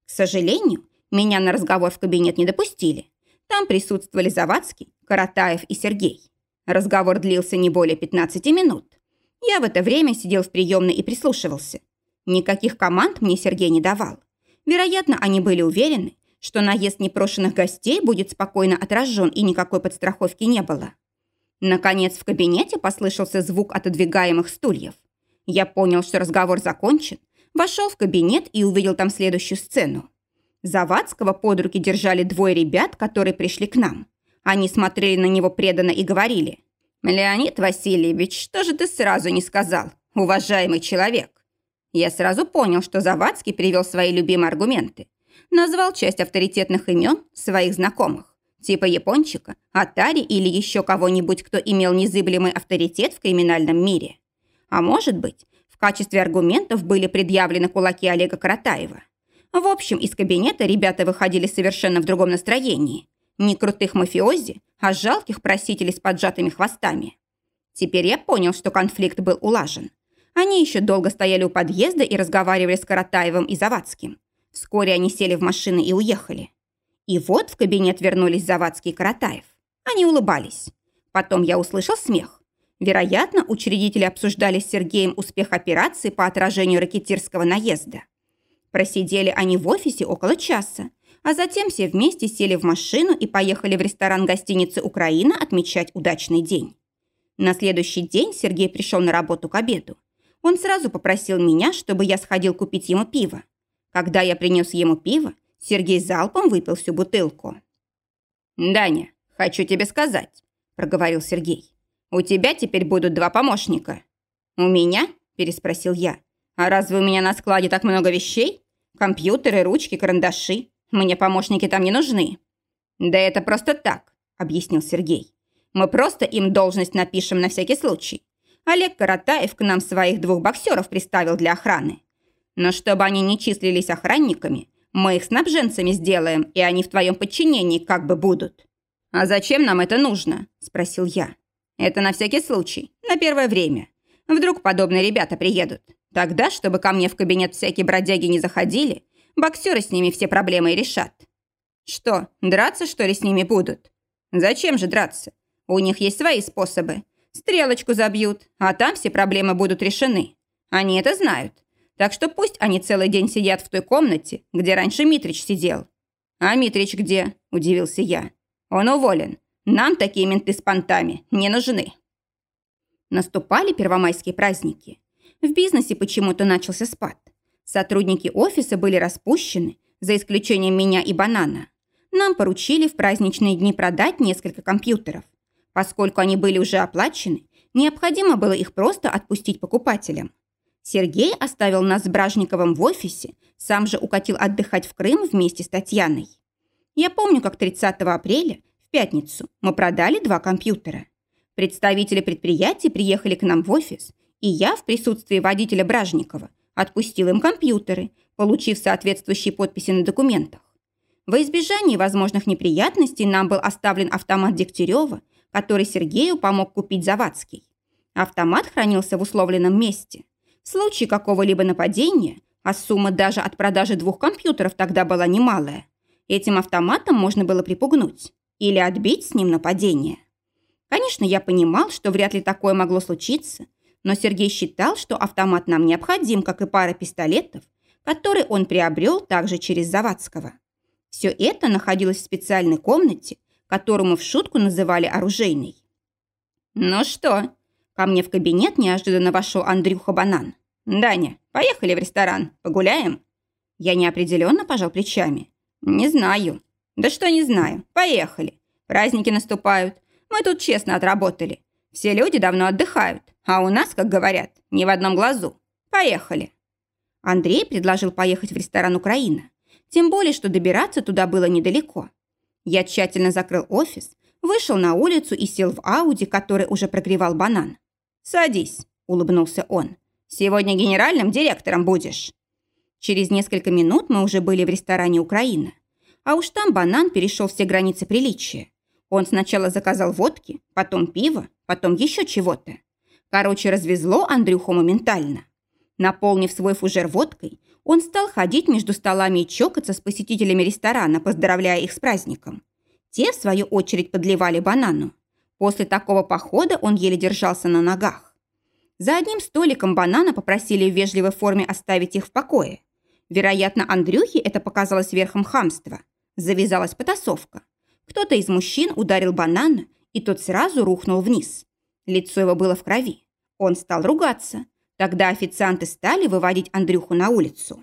К сожалению, меня на разговор в кабинет не допустили. Там присутствовали Завадский, Каратаев и Сергей. Разговор длился не более 15 минут. Я в это время сидел в приемной и прислушивался. Никаких команд мне Сергей не давал. Вероятно, они были уверены, что наезд непрошенных гостей будет спокойно отражен и никакой подстраховки не было. Наконец в кабинете послышался звук отодвигаемых стульев. Я понял, что разговор закончен, вошел в кабинет и увидел там следующую сцену. Завадского под руки держали двое ребят, которые пришли к нам. Они смотрели на него преданно и говорили. «Леонид Васильевич, что же ты сразу не сказал, уважаемый человек?» Я сразу понял, что Завадский привел свои любимые аргументы. Назвал часть авторитетных имен своих знакомых, типа Япончика, Атари или еще кого-нибудь, кто имел незыблемый авторитет в криминальном мире. А может быть, в качестве аргументов были предъявлены кулаки Олега Каратаева. В общем, из кабинета ребята выходили совершенно в другом настроении. Не крутых мафиози, а жалких просителей с поджатыми хвостами. Теперь я понял, что конфликт был улажен. Они еще долго стояли у подъезда и разговаривали с Каратаевым и Завадским. Вскоре они сели в машины и уехали. И вот в кабинет вернулись Завадский и Каратаев. Они улыбались. Потом я услышал смех. Вероятно, учредители обсуждали с Сергеем успех операции по отражению ракетирского наезда. Просидели они в офисе около часа, а затем все вместе сели в машину и поехали в ресторан гостиницы «Украина» отмечать удачный день. На следующий день Сергей пришел на работу к обеду. Он сразу попросил меня, чтобы я сходил купить ему пиво. Когда я принес ему пиво, Сергей залпом выпил всю бутылку. «Даня, хочу тебе сказать», – проговорил Сергей. «У тебя теперь будут два помощника». «У меня?» – переспросил я. «А разве у меня на складе так много вещей? Компьютеры, ручки, карандаши. Мне помощники там не нужны». «Да это просто так», – объяснил Сергей. «Мы просто им должность напишем на всякий случай. Олег Каратаев к нам своих двух боксеров приставил для охраны. Но чтобы они не числились охранниками, мы их снабженцами сделаем, и они в твоем подчинении как бы будут». «А зачем нам это нужно?» – спросил я. «Это на всякий случай, на первое время. Вдруг подобные ребята приедут. Тогда, чтобы ко мне в кабинет всякие бродяги не заходили, Боксеры с ними все проблемы и решат. Что, драться, что ли, с ними будут? Зачем же драться? У них есть свои способы. Стрелочку забьют, а там все проблемы будут решены. Они это знают. Так что пусть они целый день сидят в той комнате, где раньше Митрич сидел. А Митрич где? Удивился я. Он уволен. Нам такие менты с понтами не нужны. Наступали первомайские праздники. В бизнесе почему-то начался спад. Сотрудники офиса были распущены, за исключением меня и Банана. Нам поручили в праздничные дни продать несколько компьютеров. Поскольку они были уже оплачены, необходимо было их просто отпустить покупателям. Сергей оставил нас с Бражниковым в офисе, сам же укатил отдыхать в Крым вместе с Татьяной. Я помню, как 30 апреля, в пятницу, мы продали два компьютера. Представители предприятий приехали к нам в офис, и я в присутствии водителя Бражникова отпустил им компьютеры, получив соответствующие подписи на документах. Во избежание возможных неприятностей нам был оставлен автомат Дегтярева, который Сергею помог купить Завадский. Автомат хранился в условленном месте. В случае какого-либо нападения, а сумма даже от продажи двух компьютеров тогда была немалая, этим автоматом можно было припугнуть или отбить с ним нападение. Конечно, я понимал, что вряд ли такое могло случиться, но Сергей считал, что автомат нам необходим, как и пара пистолетов, который он приобрел также через Завадского. Все это находилось в специальной комнате, которую мы в шутку называли оружейной. «Ну что?» Ко мне в кабинет неожиданно вошел Андрюха Банан. «Даня, поехали в ресторан, погуляем?» Я неопределенно пожал плечами. «Не знаю». «Да что не знаю. Поехали. Праздники наступают. Мы тут честно отработали. Все люди давно отдыхают, а у нас, как говорят, ни в одном глазу. Поехали». Андрей предложил поехать в ресторан «Украина». Тем более, что добираться туда было недалеко. Я тщательно закрыл офис, вышел на улицу и сел в Ауди, который уже прогревал банан. «Садись», – улыбнулся он. «Сегодня генеральным директором будешь». Через несколько минут мы уже были в ресторане «Украина». А уж там банан перешел все границы приличия. Он сначала заказал водки, потом пиво, потом еще чего-то. Короче, развезло Андрюху моментально. Наполнив свой фужер водкой, он стал ходить между столами и чокаться с посетителями ресторана, поздравляя их с праздником. Те, в свою очередь, подливали банану. После такого похода он еле держался на ногах. За одним столиком банана попросили в вежливой форме оставить их в покое. Вероятно, Андрюхе это показалось верхом хамства. Завязалась потасовка. Кто-то из мужчин ударил банана, и тот сразу рухнул вниз. Лицо его было в крови. Он стал ругаться. Тогда официанты стали выводить Андрюху на улицу.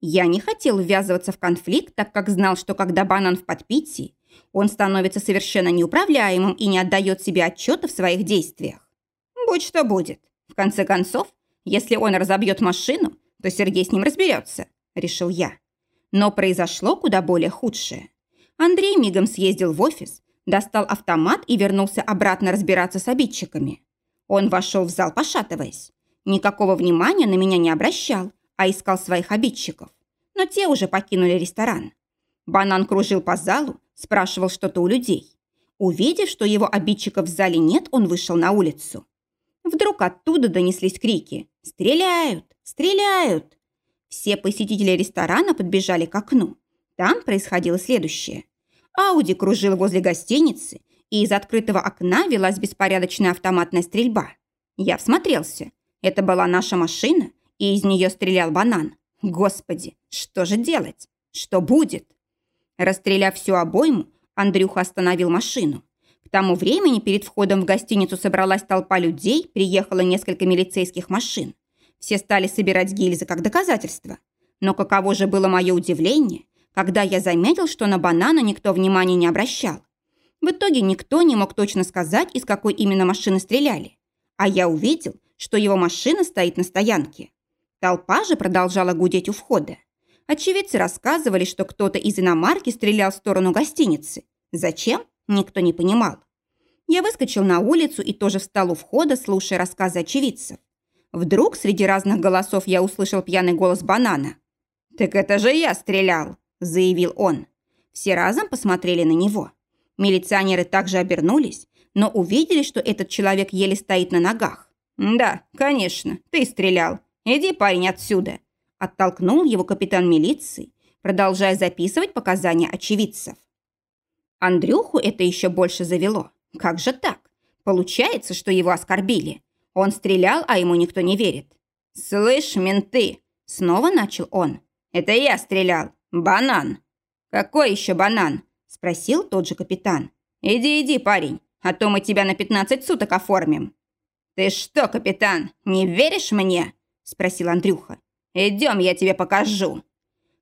Я не хотел ввязываться в конфликт, так как знал, что когда банан в подпитии, он становится совершенно неуправляемым и не отдает себе отчета в своих действиях. Будь что будет. В конце концов, если он разобьет машину, то Сергей с ним разберется, решил я. Но произошло куда более худшее. Андрей мигом съездил в офис, достал автомат и вернулся обратно разбираться с обидчиками. Он вошел в зал, пошатываясь. Никакого внимания на меня не обращал, а искал своих обидчиков. Но те уже покинули ресторан. Банан кружил по залу, спрашивал что-то у людей. Увидев, что его обидчиков в зале нет, он вышел на улицу. Вдруг оттуда донеслись крики «Стреляют! Стреляют!». Все посетители ресторана подбежали к окну. Там происходило следующее. Ауди кружил возле гостиницы, и из открытого окна велась беспорядочная автоматная стрельба. Я всмотрелся. Это была наша машина, и из нее стрелял банан. Господи, что же делать? Что будет? Расстреляв всю обойму, Андрюха остановил машину. К тому времени перед входом в гостиницу собралась толпа людей, приехало несколько милицейских машин. Все стали собирать гильзы как доказательство. Но каково же было мое удивление, когда я заметил, что на банана никто внимания не обращал. В итоге никто не мог точно сказать, из какой именно машины стреляли. А я увидел, что его машина стоит на стоянке. Толпа же продолжала гудеть у входа. Очевидцы рассказывали, что кто-то из иномарки стрелял в сторону гостиницы. Зачем? Никто не понимал. Я выскочил на улицу и тоже встал у входа, слушая рассказы очевидцев. Вдруг среди разных голосов я услышал пьяный голос банана. «Так это же я стрелял!» – заявил он. Все разом посмотрели на него. Милиционеры также обернулись, но увидели, что этот человек еле стоит на ногах. «Да, конечно, ты стрелял. Иди, парень, отсюда!» Оттолкнул его капитан милиции, продолжая записывать показания очевидцев. Андрюху это еще больше завело. Как же так? Получается, что его оскорбили. Он стрелял, а ему никто не верит. «Слышь, менты!» Снова начал он. «Это я стрелял. Банан!» «Какой еще банан?» Спросил тот же капитан. «Иди, иди, парень, а то мы тебя на 15 суток оформим». «Ты что, капитан, не веришь мне?» Спросил Андрюха. «Идем, я тебе покажу».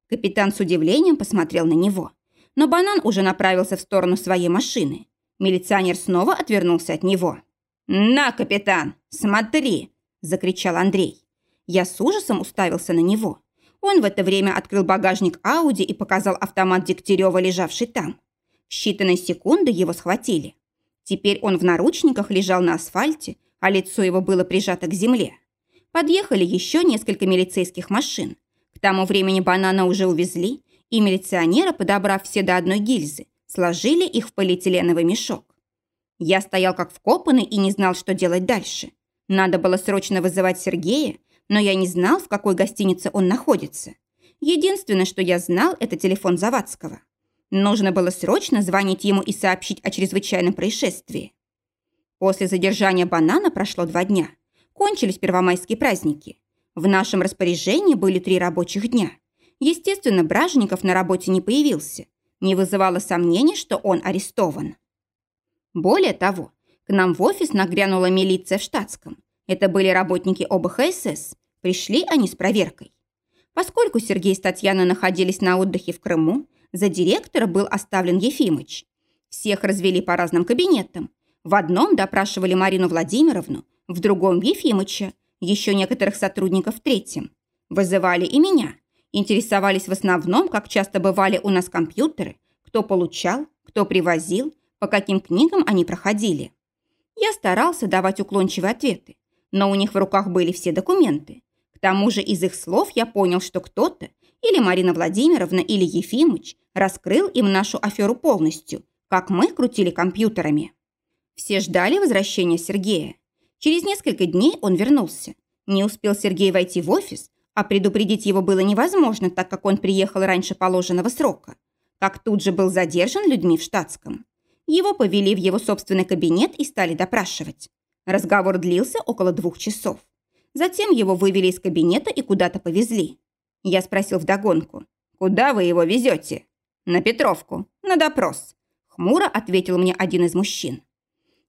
Капитан с удивлением посмотрел на него. Но банан уже направился в сторону своей машины. Милиционер снова отвернулся от него. «На, капитан, смотри!» – закричал Андрей. Я с ужасом уставился на него. Он в это время открыл багажник Ауди и показал автомат Дегтярева, лежавший там. В считанные секунды его схватили. Теперь он в наручниках лежал на асфальте, а лицо его было прижато к земле. Подъехали еще несколько милицейских машин. К тому времени банана уже увезли, и милиционеры, подобрав все до одной гильзы, сложили их в полиэтиленовый мешок. Я стоял как вкопанный и не знал, что делать дальше. Надо было срочно вызывать Сергея, но я не знал, в какой гостинице он находится. Единственное, что я знал, это телефон Завадского. Нужно было срочно звонить ему и сообщить о чрезвычайном происшествии. После задержания банана прошло два дня. Кончились первомайские праздники. В нашем распоряжении были три рабочих дня. Естественно, Бражников на работе не появился. Не вызывало сомнений, что он арестован. Более того, к нам в офис нагрянула милиция в штатском. Это были работники ОБХСС. Пришли они с проверкой. Поскольку Сергей с Татьяной находились на отдыхе в Крыму, за директора был оставлен Ефимыч. Всех развели по разным кабинетам. В одном допрашивали Марину Владимировну, в другом – Ефимыча, еще некоторых сотрудников в третьем. Вызывали и меня. Интересовались в основном, как часто бывали у нас компьютеры, кто получал, кто привозил, по каким книгам они проходили. Я старался давать уклончивые ответы, но у них в руках были все документы. К тому же из их слов я понял, что кто-то, или Марина Владимировна, или Ефимыч, раскрыл им нашу аферу полностью, как мы крутили компьютерами. Все ждали возвращения Сергея. Через несколько дней он вернулся. Не успел Сергей войти в офис, а предупредить его было невозможно, так как он приехал раньше положенного срока. Как тут же был задержан людьми в штатском. Его повели в его собственный кабинет и стали допрашивать. Разговор длился около двух часов. Затем его вывели из кабинета и куда-то повезли. Я спросил вдогонку. «Куда вы его везете?» «На Петровку. На допрос», — хмуро ответил мне один из мужчин.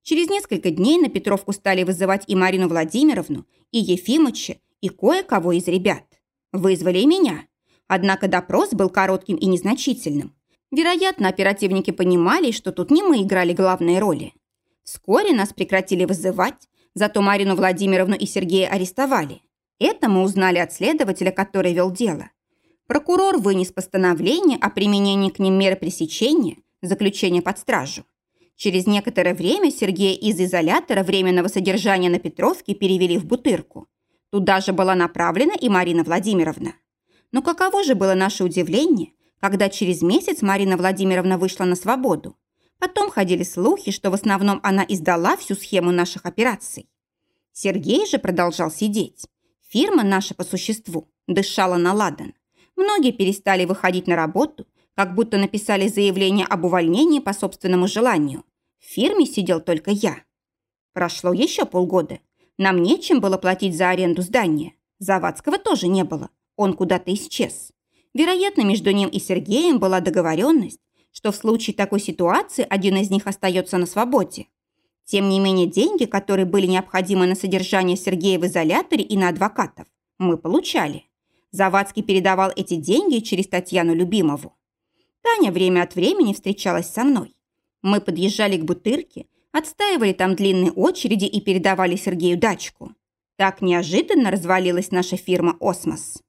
Через несколько дней на Петровку стали вызывать и Марину Владимировну, и Ефимыча, и кое-кого из ребят. Вызвали и меня. Однако допрос был коротким и незначительным. Вероятно, оперативники понимали, что тут не мы играли главные роли. Вскоре нас прекратили вызывать, Зато Марину Владимировну и Сергея арестовали. Это мы узнали от следователя, который вел дело. Прокурор вынес постановление о применении к ним меры пресечения, заключения под стражу. Через некоторое время Сергея из изолятора временного содержания на Петровке перевели в Бутырку. Туда же была направлена и Марина Владимировна. Но каково же было наше удивление, когда через месяц Марина Владимировна вышла на свободу. Потом ходили слухи, что в основном она издала всю схему наших операций. Сергей же продолжал сидеть. Фирма наша по существу дышала на ладан. Многие перестали выходить на работу, как будто написали заявление об увольнении по собственному желанию. В фирме сидел только я. Прошло еще полгода. Нам нечем было платить за аренду здания. Завадского тоже не было. Он куда-то исчез. Вероятно, между ним и Сергеем была договоренность, что в случае такой ситуации один из них остается на свободе. Тем не менее, деньги, которые были необходимы на содержание Сергея в изоляторе и на адвокатов, мы получали. Завадский передавал эти деньги через Татьяну Любимову. Таня время от времени встречалась со мной. Мы подъезжали к Бутырке, отстаивали там длинные очереди и передавали Сергею дачку. Так неожиданно развалилась наша фирма «Осмос».